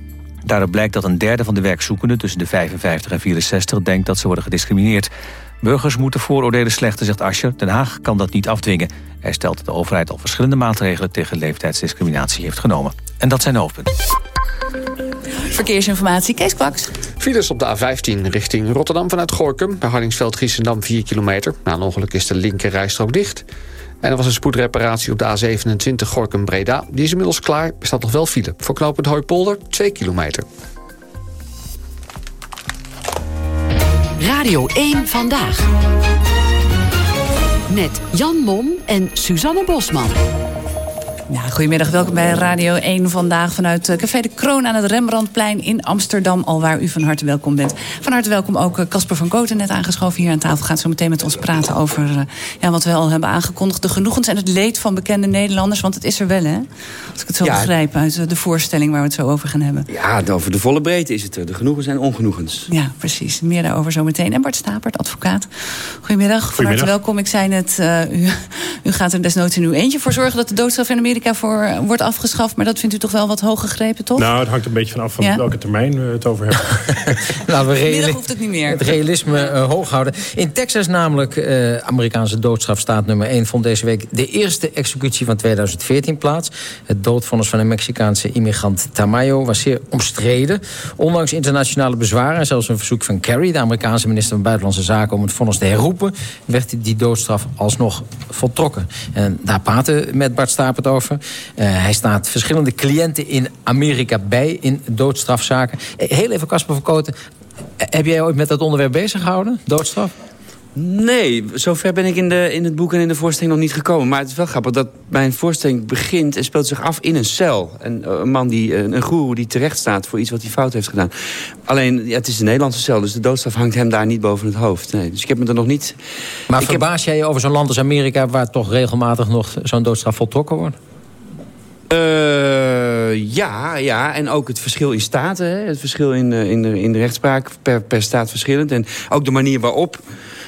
Daaruit blijkt dat een derde van de werkzoekenden tussen de 55 en 64 denkt dat ze worden gediscrimineerd. Burgers moeten vooroordelen slechten, zegt Ascher. Den Haag kan dat niet afdwingen. Hij stelt dat de overheid al verschillende maatregelen tegen leeftijdsdiscriminatie heeft genomen. En dat zijn de hoofdpunten. Verkeersinformatie, Kees Kwaks. Files op de A15 richting Rotterdam vanuit Gorkum. Bij Hardingsveld-Giessendam 4 kilometer. Na een ongeluk is de linker rijstrook dicht. En er was een spoedreparatie op de A27 Gorkum-Breda. Die is inmiddels klaar. Er staat nog wel file. Voor knooppunt Hooipolder 2 kilometer. Radio 1 Vandaag. Met Jan Mom en Suzanne Bosman. Ja, goedemiddag, welkom bij Radio 1 vandaag vanuit eh, Café de Kroon aan het Rembrandtplein in Amsterdam, al waar u van harte welkom bent. Van harte welkom ook eh, Casper van Koten, net aangeschoven hier aan tafel. Gaat zo meteen met ons praten over uh, ja, wat we al hebben aangekondigd. De genoegens en het leed van bekende Nederlanders, want het is er wel hè? Als ik het zo Ja. begrijp uit de voorstelling waar we het zo over gaan hebben. Ja, over de volle breedte is het er. De genoegens en ongenoegens. Ja, precies. Meer daarover zo meteen. En Bart Stapert, advocaat. Goedemiddag. Van harte welkom. Ik zei net, uh, u, u gaat er desnoods in uw eentje voor zorgen... dat de doodstraf in Amerika voor uh, wordt afgeschaft. Maar dat vindt u toch wel wat hoog gegrepen, toch? Nou, het hangt een beetje vanaf van Ja? welke termijn we het over hebben. Laten we hoeft het niet meer. Het realisme uh, hoog houden. In Texas namelijk, uh, Amerikaanse doodstraf staat nummer 1... vond deze week de eerste executie van 2014 plaats. Het doodvonnis van een Mexicaanse immigrant Tamayo was zeer omstreden. Ondanks internationale bezwaren en zelfs een verzoek van Kerry... de Amerikaanse minister van Buitenlandse Zaken om het vonnis te herroepen... werd die doodstraf alsnog voltrokken. En daar praten we met Bart Stapert over. Uh, hij staat verschillende cliënten in Amerika bij in doodstrafzaken. Heel even, Casper van Koten. Heb jij ooit met dat onderwerp bezig gehouden? Doodstraf? Nee, zover ben ik in, de, in het boek en in de voorstelling nog niet gekomen. Maar het is wel grappig dat mijn voorstelling begint en speelt zich af in een cel. En uh, een man, die, een, een goeroe die terecht staat voor iets wat hij fout heeft gedaan. Alleen, ja, het is een Nederlandse cel, dus de doodstraf hangt hem daar niet boven het hoofd. Nee, dus ik heb me er nog niet... Maar verbaas heb... jij je over zo'n land als Amerika... waar toch regelmatig nog zo'n doodstraf voltrokken wordt? Uh, ja, ja, en ook het verschil in staten. Hè? Het verschil in, uh, in, de, in de rechtspraak per, per staat verschillend. En ook de manier waarop.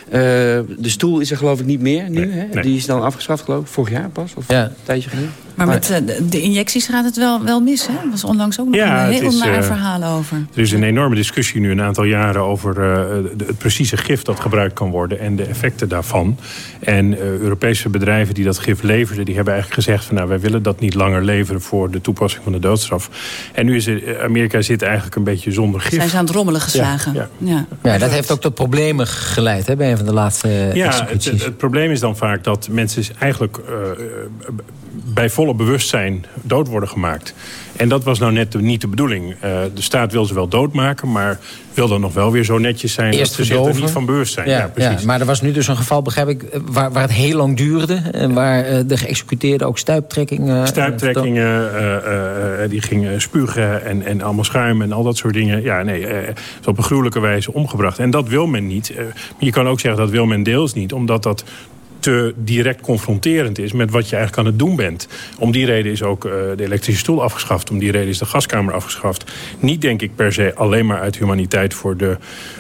Uh, de stoel is er geloof ik niet meer nu. Nee, hè? nee. Die is dan afgeschaft geloof ik, vorig jaar pas. Of ja. een tijdje geleden. Maar, met uh, de injecties gaat het wel, wel mis, hè? Er was onlangs ook nog ja, een heel is, naar uh, verhaal over. Er is een enorme discussie nu een aantal jaren over uh, de, het precieze gif dat gebruikt kan worden en de effecten daarvan. En uh, Europese bedrijven die dat gif leverden, die hebben eigenlijk gezegd van nou wij willen dat niet langer leveren voor de toepassing van de doodstraf. En nu is het, Amerika zit eigenlijk een beetje zonder gif. Zijn ze aan het rommelen geslagen. Ja, ja. ja. ja dat heeft ook tot problemen geleid hè, bij een van de laatste ja, het, het, het, probleem is dan vaak dat mensen eigenlijk uh, bij volle bewustzijn dood worden gemaakt. En dat was nou net de, niet de bedoeling. Uh, de staat wil ze wel doodmaken, maar wil dan nog wel weer zo netjes zijn... Eerst dat ze zich er niet van bewust zijn. Ja, ja, precies. Ja, maar er was nu dus een geval, begrijp ik, waar, waar het heel lang duurde... en waar uh, de geëxecuteerde ook stuiptrekkingen... Stuiptrekkingen, uh, die gingen spugen en, en allemaal schuim en al dat soort dingen. Ja, nee, is op een gruwelijke wijze omgebracht. En dat wil men niet. je kan ook zeggen dat wil men deels niet, omdat dat te direct confronterend is met wat je eigenlijk aan het doen bent. Om die reden is ook uh, de elektrische stoel afgeschaft. Om die reden is de gaskamer afgeschaft. Niet denk ik per se alleen maar uit humaniteit voor de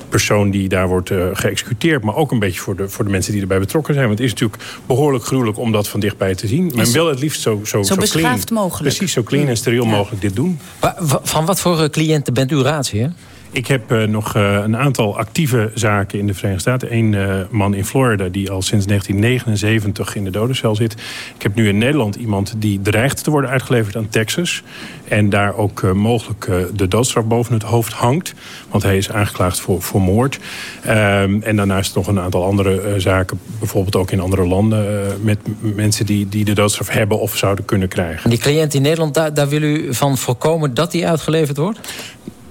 persoon die daar wordt uh, geëxecuteerd. Maar ook een beetje voor de, voor de mensen die erbij betrokken zijn. Want het is natuurlijk behoorlijk gruwelijk om dat van dichtbij te zien. Men wil het liefst zo, zo, zo, zo beschaafd clean, mogelijk. Precies, zo clean en steriel ja. mogelijk dit doen. Maar, van wat voor cliënten bent u raadsheer? Ik heb uh, nog uh, een aantal actieve zaken in de Verenigde Staten. Eén uh, man in Florida die al sinds 1979 in de dodencel zit. Ik heb nu in Nederland iemand die dreigt te worden uitgeleverd aan Texas. En daar ook mogelijk de doodstraf boven het hoofd hangt. Want hij is aangeklaagd voor, voor moord. Um, en daarnaast nog een aantal andere zaken. Bijvoorbeeld ook in andere landen. met mensen die, die de doodstraf hebben of zouden kunnen krijgen. En die cliënt in Nederland, daar, daar wil u van voorkomen dat hij uitgeleverd wordt?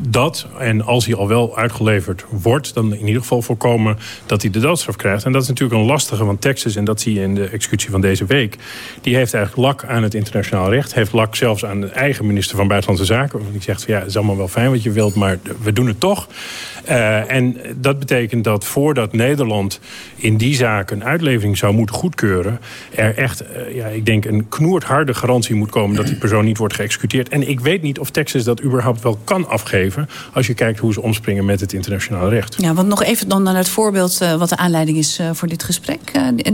Dat, en als hij al wel uitgeleverd wordt... dan in ieder geval voorkomen dat hij de doodstraf krijgt. En dat is natuurlijk een lastige, want Texas... en dat zie je in de executie van deze week... die heeft eigenlijk lak aan het internationaal recht. Heeft lak zelfs aan de eigen minister van Buitenlandse Zaken. Die zegt, van, ja, het is allemaal wel fijn wat je wilt... maar we doen het toch. Eh, en dat betekent dat voordat Nederland in die zaak een uitlevering zou moeten goedkeuren... er echt, eh, ja, ik denk, een knoerdharde garantie moet komen... dat die persoon niet wordt geëxecuteerd. En ik weet niet of Texas dat überhaupt wel kan afgeven... als je kijkt hoe ze omspringen met het internationaal recht. Ja, want nog even dan naar het voorbeeld uh, wat de aanleiding is voor dit gesprek.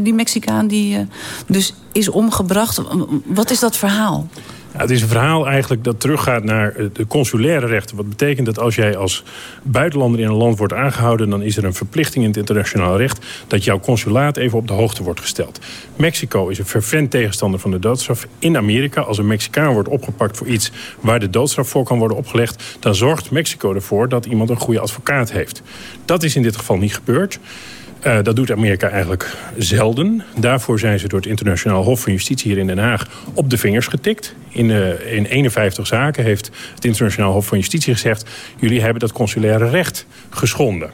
Die Mexicaan die dus is omgebracht. Wat is dat verhaal? Het is een verhaal eigenlijk dat teruggaat naar de consulaire rechten. Wat betekent dat als jij als buitenlander in een land wordt aangehouden... dan is er een verplichting in het internationaal recht... dat jouw consulaat even op de hoogte wordt gesteld. Mexico is een fervent tegenstander van de doodstraf. In Amerika, als een Mexicaan wordt opgepakt voor iets... waar de doodstraf voor kan worden opgelegd... dan zorgt Mexico ervoor dat iemand een goede advocaat heeft. Dat is in dit geval niet gebeurd. Uh, dat doet Amerika eigenlijk zelden. Daarvoor zijn ze door het Internationaal Hof van Justitie hier in Den Haag op de vingers getikt. In, uh, in 51 zaken heeft het Internationaal Hof van Justitie gezegd... jullie hebben dat consulaire recht geschonden.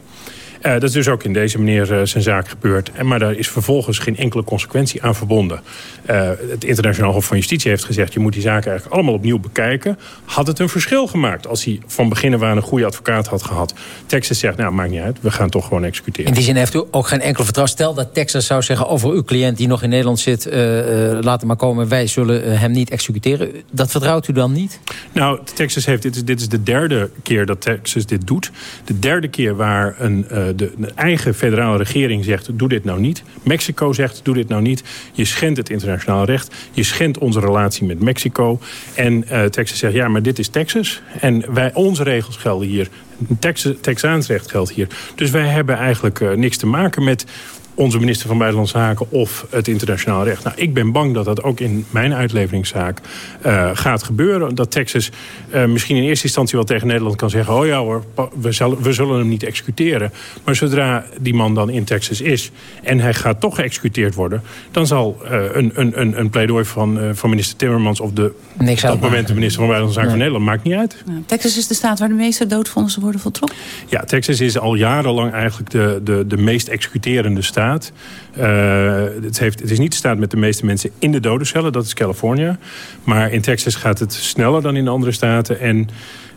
Uh, dat is dus ook in deze manier uh, zijn zaak gebeurd. En, maar daar is vervolgens geen enkele consequentie aan verbonden. Uh, het Internationaal Hof van Justitie heeft gezegd... je moet die zaken eigenlijk allemaal opnieuw bekijken. Had het een verschil gemaakt als hij van begin af aan een goede advocaat had gehad? Texas zegt, nou maakt niet uit, we gaan toch gewoon executeren. In die zin heeft u ook geen enkel vertrouwen. Stel dat Texas zou zeggen over uw cliënt die nog in Nederland zit... laat hem maar komen, wij zullen hem niet executeren. Dat vertrouwt u dan niet? Nou, Texas heeft, dit is, dit is de derde keer dat Texas dit doet. De derde keer waar een de, eigen federale regering zegt... doe dit nou niet. Mexico zegt, doe dit nou niet. Je schendt het internationaal recht. Je schendt onze relatie met Mexico. En uh, Texas zegt, ja, maar dit is Texas. En wij, onze regels gelden hier. Texas, Texaans recht geldt hier. Dus wij hebben eigenlijk uh, niks te maken met onze minister van Buitenlandse Zaken of het internationaal recht. Nou, ik ben bang dat dat ook in mijn uitleveringszaak uh, gaat gebeuren. Dat Texas uh, misschien in eerste instantie wel tegen Nederland kan zeggen... oh ja hoor, we, zal, we zullen hem niet executeren. Maar zodra die man dan in Texas is en hij gaat toch geëxecuteerd worden... dan zal uh, een, een, een pleidooi van, van minister Timmermans... of de, Niks op dat moment de minister van Buitenlandse Zaken nee. van Nederland... maakt niet uit. Ja, Texas is de staat waar de meeste doodvonnissen worden voltrokken? Ja, Texas is al jarenlang eigenlijk de, de, de meest executerende staat. Uh, het, heeft, het is niet de staat met de meeste mensen in de dodencellen, dat is Californië. Maar in Texas gaat het sneller dan in andere staten. En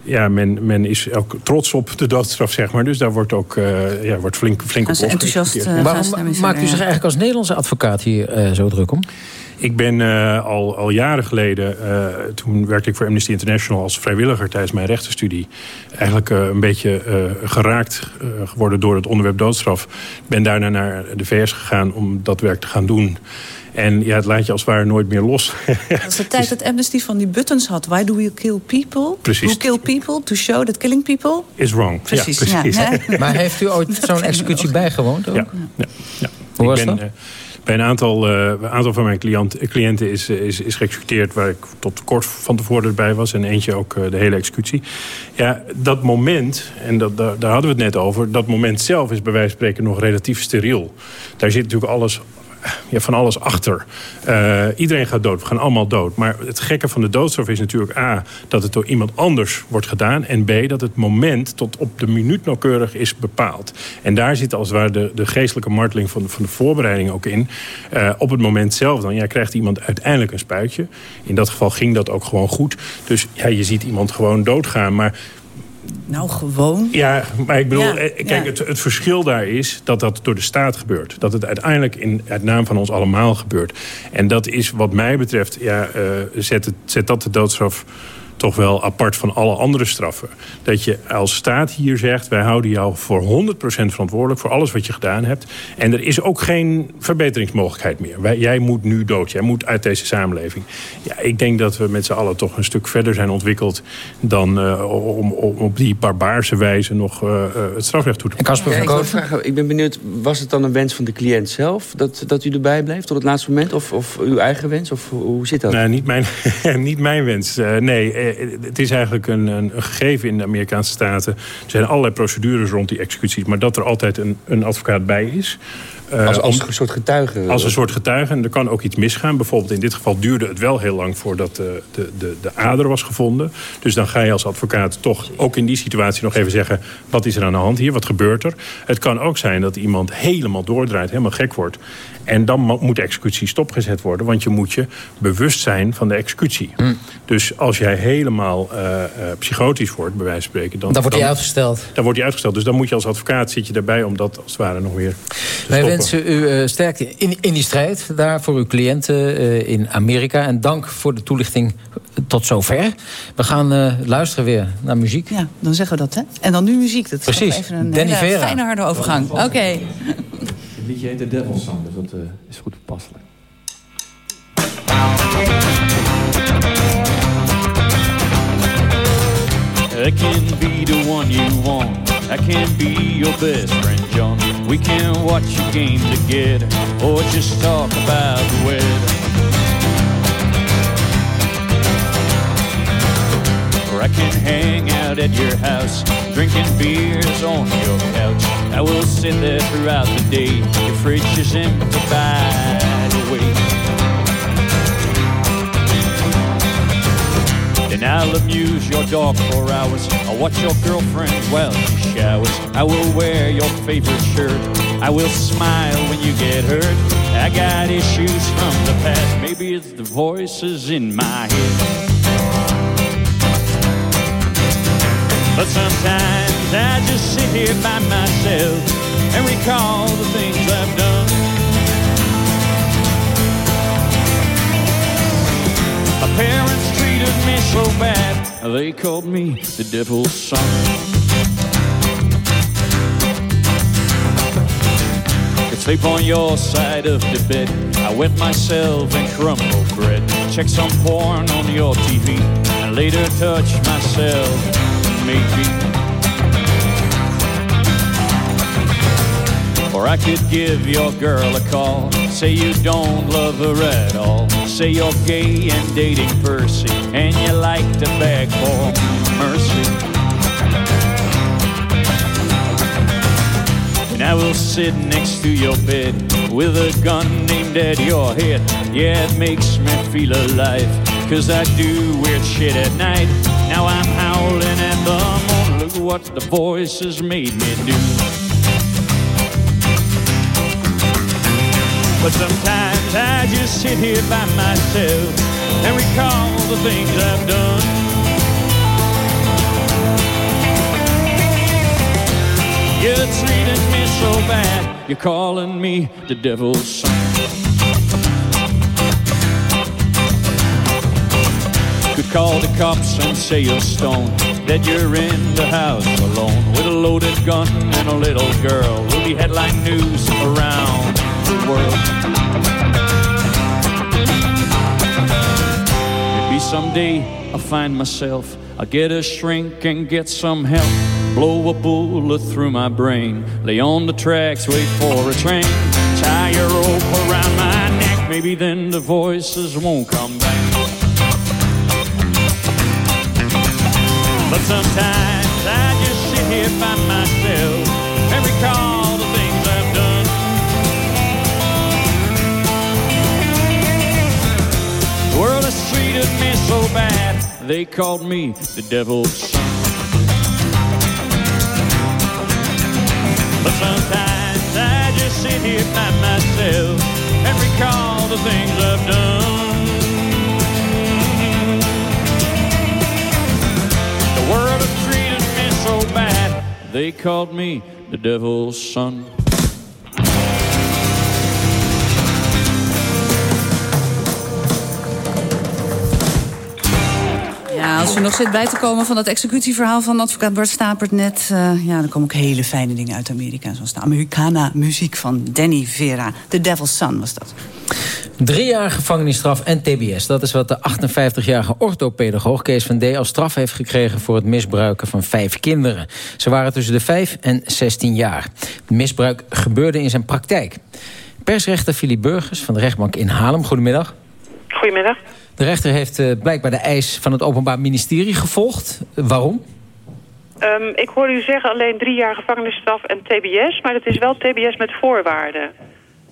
ja, men, men is ook trots op de doodstraf, zeg maar. Dus daar wordt ook uh, ja, wordt flink, flink op enthousiast. Uh, Waarom maakt u zich eigenlijk als Nederlandse advocaat hier uh, zo druk om? Ik ben uh, al, al jaren geleden, uh, toen werkte ik voor Amnesty International als vrijwilliger tijdens mijn rechtenstudie, eigenlijk uh, een beetje geraakt geworden door het onderwerp doodstraf. Ben daarna naar de VS gegaan om dat werk te gaan doen. En ja, het laat je als het ware nooit meer los. Dat is de tijd dat Amnesty van die buttons had. Why do we kill people? Precies. We kill people to show that killing people... Is wrong. Precies. Ja, precies. Ja. Maar heeft u ooit zo'n executie bijgewoond? Ook? Ja. ja, ja. Hoe was ik ben, dat? Bij een aantal, uh, een aantal van mijn cliënt, cliënten is, is, is geëxecuteerd... waar ik tot kort van tevoren erbij was. En eentje ook uh, de hele executie. Ja, dat moment, en dat, daar, daar hadden we het net over... dat moment zelf is bij wijze van spreken nog relatief steriel. Daar zit natuurlijk alles ja, van alles achter. Uh, iedereen gaat dood, we gaan allemaal dood. Maar het gekke van de doodstraf is natuurlijk A... dat het door iemand anders wordt gedaan... en B, dat het moment tot op de minuut nauwkeurig is bepaald. En daar zit als het ware de, de geestelijke marteling van, van de voorbereiding ook in. Uh, op het moment zelf dan ja, krijgt iemand uiteindelijk een spuitje. In dat geval ging dat ook gewoon goed. Dus ja, je ziet iemand gewoon doodgaan, maar... Nou, gewoon. Ja, maar ik bedoel, Ja, kijk, ja. het, het verschil daar is dat dat door de staat gebeurt. Dat het uiteindelijk in het naam van ons allemaal gebeurt. En dat is wat mij betreft, ja, uh, zet, het, zet dat de doodstraf toch wel apart van alle andere straffen. Dat je als staat hier zegt... wij houden jou voor 100% verantwoordelijk voor alles wat je gedaan hebt. En er is ook geen verbeteringsmogelijkheid meer. Wij, jij moet nu dood, jij moet uit deze samenleving. Ja, ik denk dat we met z'n allen toch een stuk verder zijn ontwikkeld... dan uh, om, om op die barbaarse wijze nog uh, uh, het strafrecht toe te En Casper Ja, van ik, wil Koten? vragen, ik ben benieuwd, was het dan een wens van de cliënt zelf... dat, dat u erbij bleef tot het laatste moment? Of, of uw eigen wens? Of hoe zit dat? Nou, niet mijn, niet mijn wens. Uh, nee, het is eigenlijk een, een, gegeven in de Amerikaanse staten. Er zijn allerlei procedures rond die executies... maar dat er altijd een, een advocaat bij is... Uh, als, als een soort getuige? Als een soort getuige. En er kan ook iets misgaan. Bijvoorbeeld in dit geval duurde het wel heel lang... voordat de, de, de, de ader was gevonden. Dus dan ga je als advocaat toch ook in die situatie nog even zeggen... wat is er aan de hand hier? Wat gebeurt er? Het kan ook zijn dat iemand helemaal doordraait, helemaal gek wordt... En dan mo- moet de executie stopgezet worden. Want je moet je bewust zijn van de executie. Hm. Dus als jij helemaal eh, eh, psychotisch wordt, bij wijze van spreken... Dan, Dan wordt hij uitgesteld. Dan wordt hij uitgesteld. Dus dan moet je als advocaat zit je daarbij om dat als het ware nog weer te Wij stoppen. wensen u eh, sterkte in, in die strijd daar voor uw cliënten eh, in Amerika. En dank voor de toelichting tot zover. We gaan eh, luisteren weer naar muziek. Ja, dan zeggen we dat, hè? En dan nu muziek. Dat Precies. even een Danny hele Vera. fijne harde overgang. Oké. Het liedje heet The Song, dus dat eh, is goed toepasselijk. I can be the one you want. I can be your best friend, John. We can watch a game together or just talk about the weather. Or I can hang out at your house, drinking beers on your couch. I will sit there throughout the day. Your fridge is empty by the way. Then I'll amuse your dog for hours. I'll watch your girlfriend while she showers. I will wear your favorite shirt. I will smile when you get hurt. I got issues from the past. Maybe it's the voices in my head. But sometimes I just sit here by myself and recall the things I've done. My parents treated me so bad, they called me the devil's son. Could sleep on your side of the bed. I wet myself and crumble bread. Check some porn on your TV, and later touch myself, maybe. Or I could give your girl a call. Say you don't love her at all. Say you're gay and dating Percy, and you like to beg for mercy. And I will sit next to your bed with a gun aimed at your head. Yeah, it makes me feel alive. Cause I do weird shit at night. Now I'm howling at the moon. Look what the voices made me do. But sometimes I just sit here by myself and recall the things I've done. You're treating me so bad, you're calling me the devil's son. Could call the cops and say you're stoned, that you're in the house alone with a loaded gun and a little girl. Will be headline news around the world. Maybe someday I'll find myself. I'll get a shrink and get some help. Blow a bullet through my brain. Lay on the tracks, wait for a train. Tie a rope around my neck. Maybe then the voices won't come back. But sometimes I just sit here by myself so bad, they called me the devil's son. But sometimes I just sit here by myself and recall the things I've done. The world has treated me so bad, they called me the devil's son. Als u nog zit bij te komen van dat executieverhaal van advocaat Bart Stapert net... eh, ja, dan komen ook hele fijne dingen uit Amerika. Zoals de Americana-muziek van Danny Vera. The Devil's Son was dat. Drie jaar gevangenisstraf en tbs. Dat is wat de 58-jarige orthopedagoog Kees van D. als straf heeft gekregen... voor het misbruiken van vijf kinderen. Ze waren tussen de 5 en 16 jaar. Het misbruik gebeurde in zijn praktijk. Persrechter Philip Burgers van de rechtbank in Haarlem. Goedemiddag. Goedemiddag. De rechter heeft eh, blijkbaar de eis van het Openbaar Ministerie gevolgd. Waarom? Ehm, ik hoor u zeggen alleen drie jaar gevangenisstraf en tbs, maar dat is wel tbs met voorwaarden.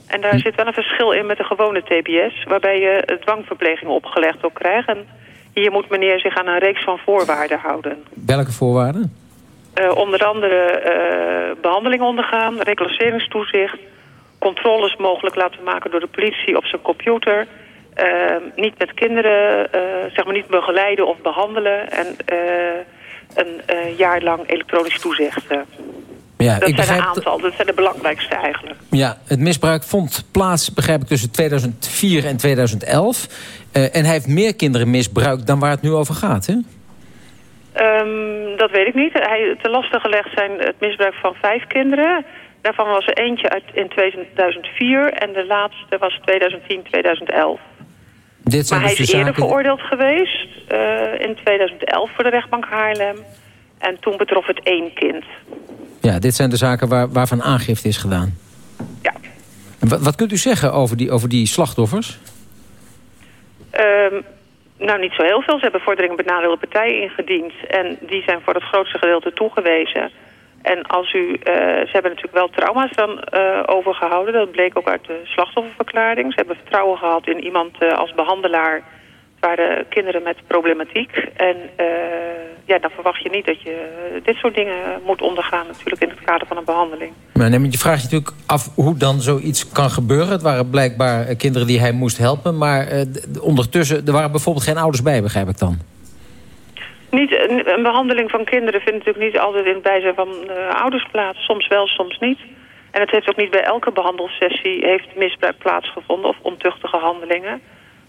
En daar zit wel een verschil in met de gewone tbs, waarbij je dwangverpleging opgelegd ook krijgt. En hier moet meneer zich aan een reeks van voorwaarden houden. Welke voorwaarden? Eh, onder andere eh, behandeling ondergaan, reclasseringstoezicht, controles mogelijk laten maken door de politie op zijn computer. Ehm, niet met kinderen, eh, zeg maar niet begeleiden of behandelen. En eh, een eh, jaar lang elektronisch toezicht. Ja, dat ik zijn een aantal, dat zijn de belangrijkste eigenlijk. Ja, het misbruik vond plaats, begrijp ik, tussen 2004 en 2011. Eh, en hij heeft meer kinderen misbruikt dan waar het nu over gaat, hè? Ehm, dat weet ik niet. Hij te lasten gelegd zijn het misbruik van vijf kinderen. Daarvan was er eentje uit in 2004 en de laatste was 2010, 2011. Dit zijn maar hij dus is de eerder zaken... veroordeeld geweest eh, in 2011 voor de rechtbank Haarlem. En toen betrof het één kind. Ja, dit zijn de zaken waar, waarvan aangifte is gedaan. Ja. En Wat, wat kunt u zeggen over die, over die slachtoffers? Ehm, nou, niet zo heel veel. Ze hebben vorderingen benadeelde partijen ingediend. En die zijn voor het grootste gedeelte toegewezen. En als u, eh, ze hebben natuurlijk wel trauma's dan eh, overgehouden. Dat bleek ook uit de slachtofferverklaring. Ze hebben vertrouwen gehad in iemand eh, als behandelaar. Het waren kinderen met problematiek. En ja, dan verwacht je niet dat je dit soort dingen moet ondergaan natuurlijk in het kader van een behandeling. Maar nee, maar je vraagt je natuurlijk af hoe dan zoiets kan gebeuren. Het waren blijkbaar kinderen die hij moest helpen. Maar ondertussen, er waren bijvoorbeeld geen ouders bij, begrijp ik dan. Niet, een, behandeling van kinderen vindt natuurlijk niet altijd in het bijzijn van eh, ouders plaats. Soms wel, soms niet. En het heeft ook niet bij elke behandelsessie heeft misbruik plaatsgevonden of ontuchtige handelingen.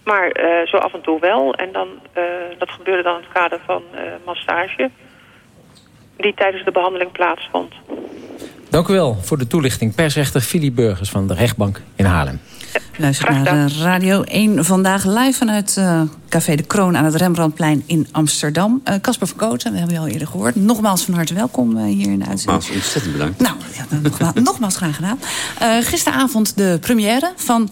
Maar eh, zo af en toe wel. En dan, eh, dat gebeurde dan in het kader van massage. Die tijdens de behandeling plaatsvond. Dank u wel voor de toelichting. Persrechter Philip Burgers van de rechtbank in Haarlem. Luister naar Radio 1 vandaag live vanuit eh, Café de Kroon aan het Rembrandtplein in Amsterdam. Eh, Casper van Kooten, we hebben je al eerder gehoord. Nogmaals van harte welkom eh, hier in de uitzending. Maas, ontzettend bedankt. Nou, ja, nogmaals, nogmaals graag gedaan. Eh, gisteravond de première van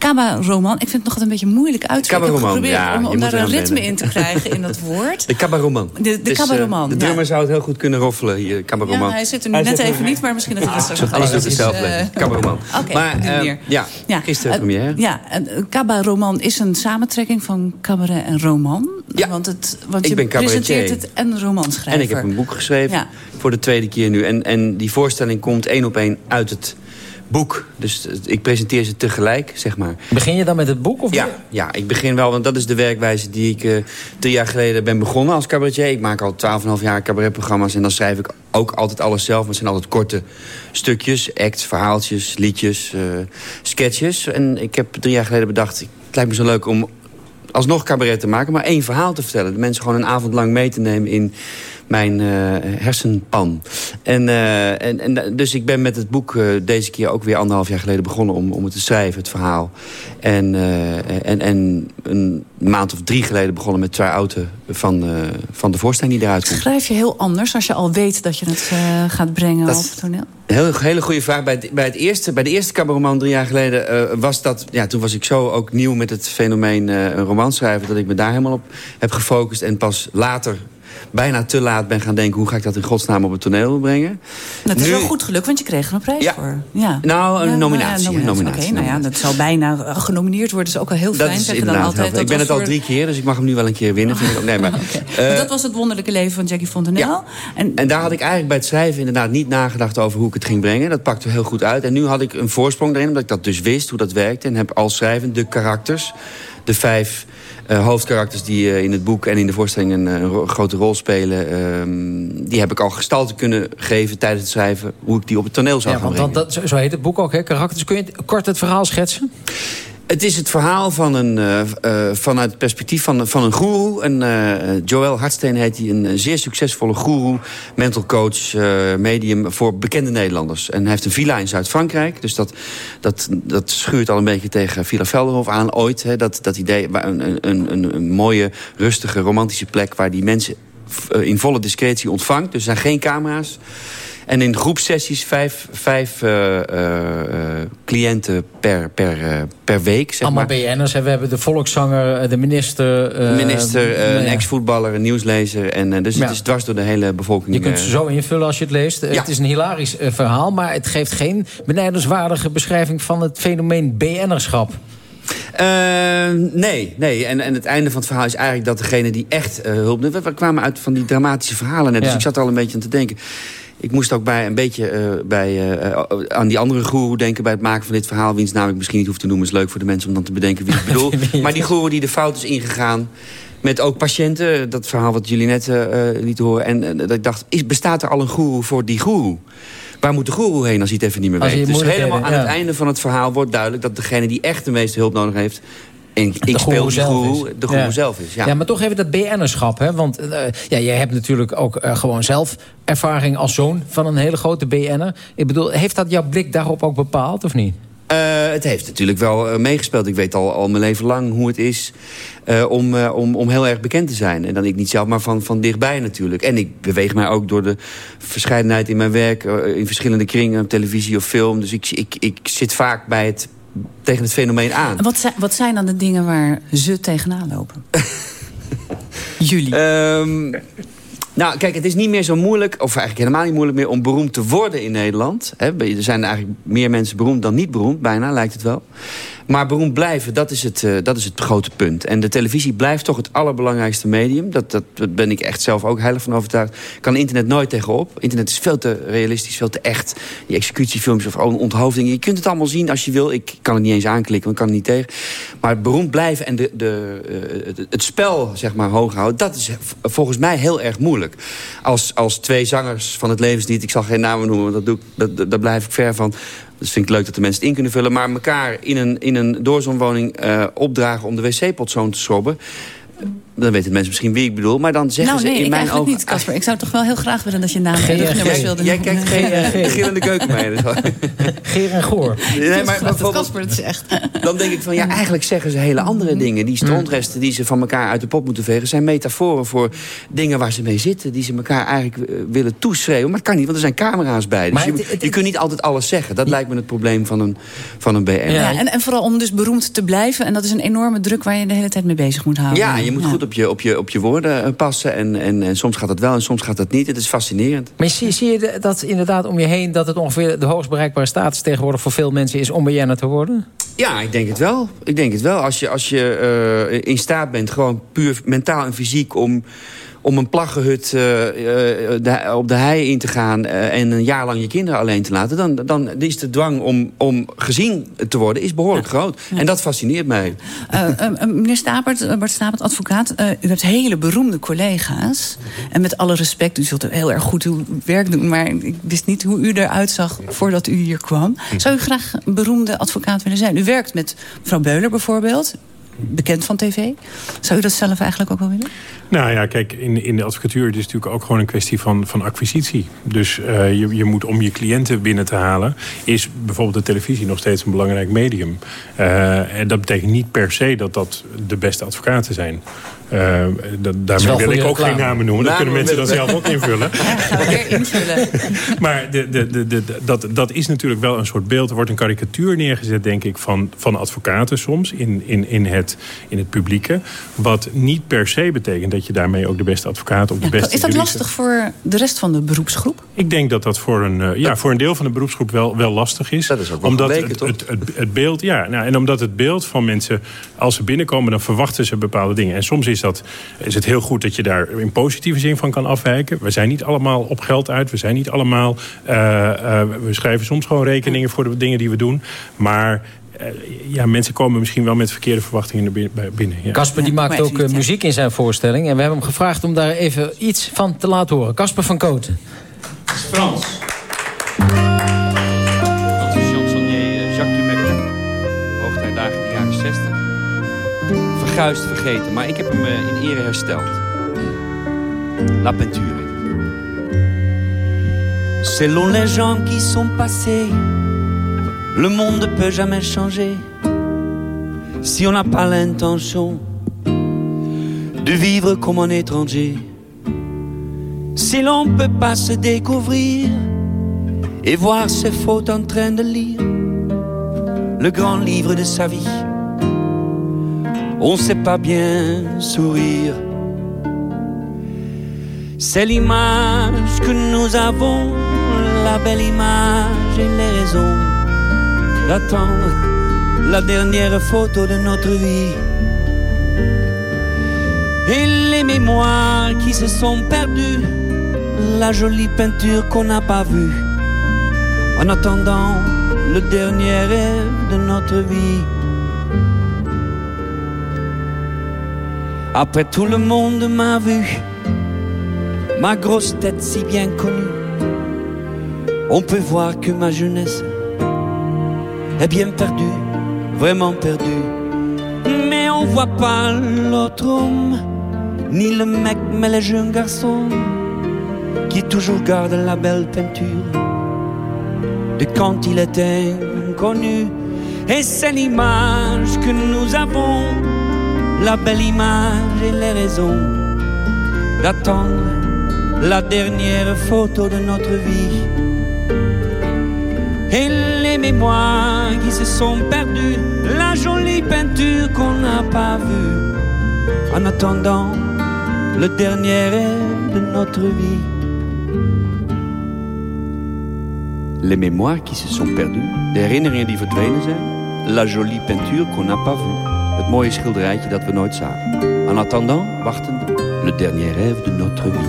Kaba Roman. Ik vind het nog altijd een beetje moeilijk uit te Kaba spreken. Ik heb Roman, geprobeerd ja, om, om daar een ritme in te krijgen in dat woord. De cabaroman. De- de eh, cabaroman, De ja. drummer zou het heel goed kunnen roffelen hier, cabaroman. Ja, hij zit er nu net even niet, maar misschien dat hij dat straks nog Alles doet eventjes, het zelf eh. Cabaroman. Oké, maar eh, manier. ja, Ja, gisteren eh, première. Ja, en eh, Kaba Roman is een samentrekking van cabaret en roman. Ja, want het, want ik je ben presenteert het en romanschrijver. En ik heb een boek geschreven Ja. voor de tweede keer nu. En, en die voorstelling komt één op één uit het boek. Dus ik presenteer ze tegelijk, zeg maar. Begin je dan met het boek? Of Ja, ja, ik begin wel, want dat is de werkwijze die ik eh, drie jaar geleden ben begonnen als cabaretier. Ik maak al 12,5 jaar cabaretprogramma's en dan schrijf ik ook altijd alles zelf. Maar het zijn altijd korte stukjes, acts, verhaaltjes, liedjes, eh, sketches. En ik heb drie jaar geleden bedacht, het lijkt me zo leuk om alsnog cabaret te maken, maar één verhaal te vertellen. De mensen gewoon een avond lang mee te nemen in mijn eh, hersenpan. En, eh, en, en dus ik ben met het boek eh, deze keer ook weer anderhalf jaar geleden begonnen om, om het te schrijven, het verhaal. En, en, en een maand of drie geleden begonnen met try-outen van, eh, van de voorstelling die eruit komt. Schrijf je heel anders als je al weet dat je het gaat brengen Dat- op het toneel? Heel, hele goede vraag. Bij het, bij het eerste, bij de eerste cabaretman drie jaar geleden was dat... Ja, toen was ik zo ook nieuw met het fenomeen eh, een roman schrijven... dat ik me daar helemaal op heb gefocust. En pas later, bijna te laat, ben gaan denken... hoe ga ik dat in godsnaam op het toneel brengen. Dat is Nu- wel goed gelukt, want je kreeg er een prijs Ja. voor. Ja. Nou, een Ja, nominatie, ja, een nominatie, Oké, nou ja, dat zou bijna eh, genomineerd worden. is ook al heel Dat fijn. is zeggen dan altijd. veel. Ik Dat ben het al voor- drie keer, dus ik mag hem nu wel een keer winnen. Vind ik ook. Nee, maar, eh, dat was het wonderlijke leven van Jackie Fontenelle. En En daar had ik eigenlijk bij het schrijven inderdaad niet nagedacht over hoe ik het ging brengen. Dat pakte heel goed uit. En nu had ik een voorsprong erin, omdat ik dat dus wist hoe dat werkte. En heb al schrijvend de karakters, de vijf eh, hoofdkarakters die eh, in het boek en in de voorstelling een, eh, een ro- grote rol spelen. ehm, die heb ik al gestalte kunnen geven tijdens het schrijven, hoe ik die op het toneel zou Ja, gaan want brengen. dat, zo heet het boek ook, hè? Karakters. Kun je kort het verhaal schetsen? Het is het verhaal van een, eh, eh, vanuit het perspectief van, van een goeroe. Een, eh, Joël Hartsteen heet hij, een zeer succesvolle goeroe. Mental coach, medium voor bekende Nederlanders. En hij heeft een villa in Zuid-Frankrijk. Dus dat, dat, dat schuurt al een beetje tegen Villa Velderhof aan ooit. Hè, dat, dat idee, een, een, een, een mooie, rustige, romantische plek... waar die mensen in volle discretie ontvangt. Dus er zijn geen camera's. En in groepsessies vijf, vijf eh, eh, cliënten per, per, eh, per week. Zeg Allemaal maar. BN'ers. We hebben de volkszanger, de minister... Minister, nou een ja. ex-voetballer, een nieuwslezer. En, dus Ja. het is dwars door de hele bevolking. Je kunt ze zo invullen als je het leest. Ja. Het is een hilarisch verhaal, maar het geeft geen benijdenswaardige beschrijving van het fenomeen BN'erschap. Nee, nee. En, en het einde van het verhaal is eigenlijk dat degene die echt eh, hulp... We, we kwamen uit van die dramatische verhalen net, dus ik zat al een beetje aan te denken. Ik moest ook bij een beetje eh, bij, eh, aan die andere goeroe denken... bij het maken van dit verhaal. Wiens naam ik misschien niet hoef te noemen. is leuk voor de mensen om dan te bedenken wie ik bedoel. maar die goeroe die de fout is ingegaan... Met ook patiënten, dat verhaal wat jullie net uh, lieten horen. En dat ik dacht, is, bestaat er al een goeroe voor die goeroe? Waar moet de goeroe heen als hij het even niet meer weet? Dus helemaal aan ja. het einde van het verhaal wordt duidelijk... dat degene die echt de meeste hulp nodig heeft... en ik de speel goeroe, de goeroe Ja. zelf is. Ja. Ja. maar toch even dat BN'erschap. Hè? Want eh, ja, jij hebt natuurlijk ook eh, gewoon zelf ervaring als zoon van een hele grote BN'er. Ik bedoel, heeft dat jouw blik daarop ook bepaald of niet? Eh, het heeft natuurlijk wel meegespeeld. Ik weet al, al mijn leven lang hoe het is om, om, om heel erg bekend te zijn. En dan ik niet zelf, maar van, van dichtbij natuurlijk. En ik beweeg mij ook door de verscheidenheid in mijn werk... in verschillende kringen, televisie of film. Dus ik, ik, ik zit vaak bij het, tegen het fenomeen aan. En wat zijn, wat zijn dan de dingen waar ze tegenaan lopen? Jullie. Ehm, nou, kijk, het is niet meer zo moeilijk... of eigenlijk helemaal niet moeilijk meer om beroemd te worden in Nederland. Er zijn eigenlijk meer mensen beroemd dan niet beroemd, bijna, lijkt het wel. Maar beroemd blijven, dat is het, eh, dat is het grote punt. En de televisie blijft toch het allerbelangrijkste medium. Dat, dat, ben ik echt zelf ook heilig van overtuigd. Kan internet nooit tegenop. Internet is veel te realistisch, veel te echt. Die executiefilmpjes of onthoofdingen. Je kunt het allemaal zien als je wil. Ik kan het niet eens aanklikken, want ik kan het niet tegen. Maar beroemd blijven en de, de, eh, het, spel zeg maar, hoog houden... dat is volgens mij heel erg moeilijk. Als, als twee zangers van het levenslied... ik zal geen namen noemen, want dat, doe ik, dat, dat, daar blijf ik ver van... Dus vind ik leuk dat de mensen het in kunnen vullen. Maar elkaar in een, in een eh, opdragen om de wc-pot schoon te schrobben. Dan weten mensen misschien wie ik bedoel. Maar dan zeggen nou ze in ik mijn eigenlijk ogen... niet, Casper. Ik zou toch wel heel graag willen dat je naam en rugnummers wilde Jij kijkt geen gillende keukenmeiden. Geer en Goor. Nee, maar Casper het zegt. dan denk ik van ja, eigenlijk zeggen ze hele andere dingen. Die strontresten die ze van elkaar uit de pot moeten vegen... zijn metaforen voor dingen waar ze mee zitten... die ze elkaar eigenlijk eh, willen toeschreeuwen. Maar het kan niet, want er zijn camera's bij. Dus Maar je, het- het- je kunt niet altijd alles zeggen. Dat lijkt me het probleem van een, van een BN. Ja, en, en vooral om dus beroemd te blijven. En dat is een enorme druk waar je de hele tijd mee bezig moet houden. Ja, je moet goed op je, op je, op je woorden eh, passen. En, en, en soms gaat het wel en soms gaat het niet. Het is fascinerend. Maar zie, zie je dat inderdaad om je heen... dat het ongeveer de hoogst bereikbare status tegenwoordig voor veel mensen is... om BN'er te worden? Ja, ik denk het wel. Ik denk het wel. Als je, als je eh, in staat bent, gewoon puur mentaal en fysiek... om, om een plaggenhut eh, eh, de- op de hei in te gaan... eh, en een jaar lang je kinderen alleen te laten... dan, dan is de dwang om, om gezien te worden is behoorlijk groot. En dat fascineert mij. Meneer Stapert, Bart Stapert, advocaat. u hebt hele beroemde collega's. En met alle respect, u zult heel erg goed uw werk doen... maar ik wist niet hoe u eruit zag voordat u hier kwam. Zou u graag een beroemde advocaat willen zijn? U werkt met mevrouw Beuler bijvoorbeeld, bekend van tv. Zou u dat zelf eigenlijk ook wel willen? Nou ja, kijk, in, in de advocatuur het is natuurlijk ook gewoon een kwestie van, van acquisitie. Dus eh, je, je moet om je cliënten binnen te halen... is bijvoorbeeld de televisie nog steeds een belangrijk medium. Eh, en dat betekent niet per se dat dat de beste advocaten zijn. Eh, dat, daarmee wil ik ook geen namen noemen. Dat kunnen mensen dan zelf ook invullen. Gaan we weer invullen. Maar de, de, de, de, dat, dat is natuurlijk wel een soort beeld. Er wordt een karikatuur neergezet, denk ik, van, van advocaten soms in, in, in, het, in het publieke. Wat niet per se betekent dat je daarmee ook de beste advocaat of de beste Is dat lastig voor de rest van de beroepsgroep? Ik denk dat dat voor een, eh, ja, voor een deel van de beroepsgroep wel, wel lastig is. Dat is ook wel omdat gebleken, het, toch? het, het, het beeld, ja, nou, en omdat het beeld van mensen, als ze binnenkomen, dan verwachten ze bepaalde dingen. En soms is, dat, is het heel goed dat je daar in positieve zin van kan afwijken. We zijn niet allemaal op geld uit. We zijn niet allemaal. eh, eh, we schrijven soms gewoon rekeningen voor de dingen die we doen. Maar. eh, ja, mensen komen misschien wel met verkeerde verwachtingen er binnen. ja. Casper die maakt ook muziek in zijn voorstelling. En we hebben hem gevraagd om daar even iets van te laten horen. Casper van Koten. Frans. Verguisd vergeten, maar ik heb hem eh, in ere hersteld. La peinture. Selon les gens qui sont passés, le monde ne peut jamais changer. Si on n'a pas l'intention de vivre comme un étranger. Si l'on ne peut pas se découvrir et voir ses fautes en train de lire le grand livre de sa vie, on sait pas bien sourire. C'est l'image que nous avons, la belle image et les raisons d'attendre la dernière photo de notre vie. Et les mémoires qui se sont perdues la jolie peinture qu'on n'a pas vue. En attendant le dernier rêve de notre vie. Après tout le monde m'a vu, ma grosse tête si bien connue. On peut voir que ma jeunesse est bien perdue, vraiment perdue. Mais on voit pas l'autre homme, ni le mec, mais le jeune garçon qui toujours garde la belle peinture de quand il était inconnu. Et c'est l'image que nous avons, la belle image et les raisons d'attendre la dernière photo de notre vie. Et les mémoires qui se sont perdues, la jolie peinture qu'on n'a pas vue, en attendant le dernier rêve de notre vie. Les mémoires qui se sont perdues, de herinneringen die verdwenen zijn. La jolie peinture qu'on n'a pas vue. Mooie schilderijtje dat we nooit zagen. En attendant, wachtende, le dernier rêve de notre vie.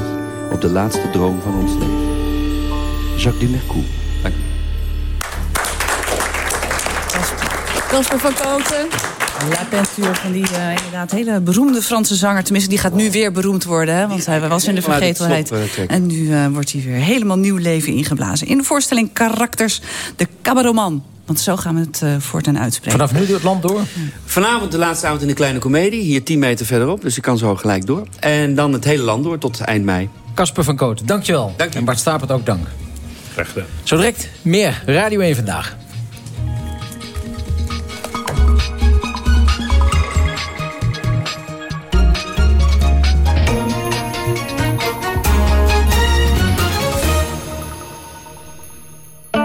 Op de laatste droom van ons leven. Jacques Dumercoux. Dank u. Casper van Koten. La Peinture van die eh, inderdaad hele beroemde Franse zanger. Tenminste, die gaat nu weer beroemd worden. Hè, want hij was in de vergetelheid. eh, en nu eh, wordt hij weer helemaal nieuw leven ingeblazen. In de voorstelling Karakters, de Cabaretman. Want zo gaan we het eh, voortaan uitspreken. Vanaf nu het land door? Vanavond de laatste avond in de Kleine Comedie. Hier 10 meter verderop, dus ik kan zo gelijk door. En dan het hele land door tot eind mei. Casper van Koten, dankjewel. Dank En Bart Stapert ook dank. Graag gedaan. Zo direct meer Radio 1 vandaag.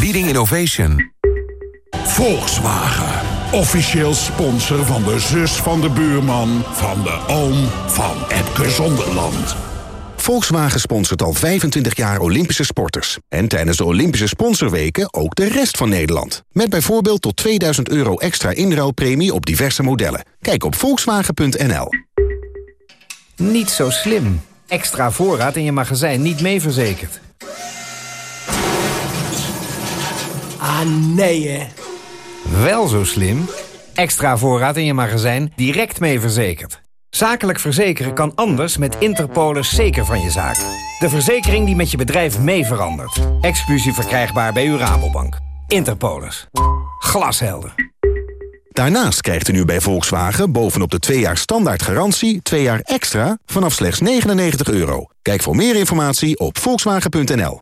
Leading innovation. Volkswagen. Officieel sponsor van de zus van de buurman... van de oom van Epke Zonderland. Volkswagen sponsort al 25 jaar Olympische sporters. En tijdens de Olympische sponsorweken ook de rest van Nederland. Met bijvoorbeeld tot 2000 euro extra inruilpremie op diverse modellen. Kijk op volkswagen.nl. Niet zo slim. Extra voorraad in je magazijn niet mee verzekerd. Ah, nee hè. Wel zo slim. Extra voorraad in je magazijn direct mee verzekerd. Zakelijk verzekeren kan anders met Interpolis zeker van je zaak. De verzekering die met je bedrijf mee verandert. Exclusief verkrijgbaar bij uw Rabobank. Interpolis. Glashelder. Daarnaast krijgt u nu bij Volkswagen bovenop de 2 jaar standaard garantie... 2 jaar extra vanaf slechts 99 euro. Kijk voor meer informatie op volkswagen.nl.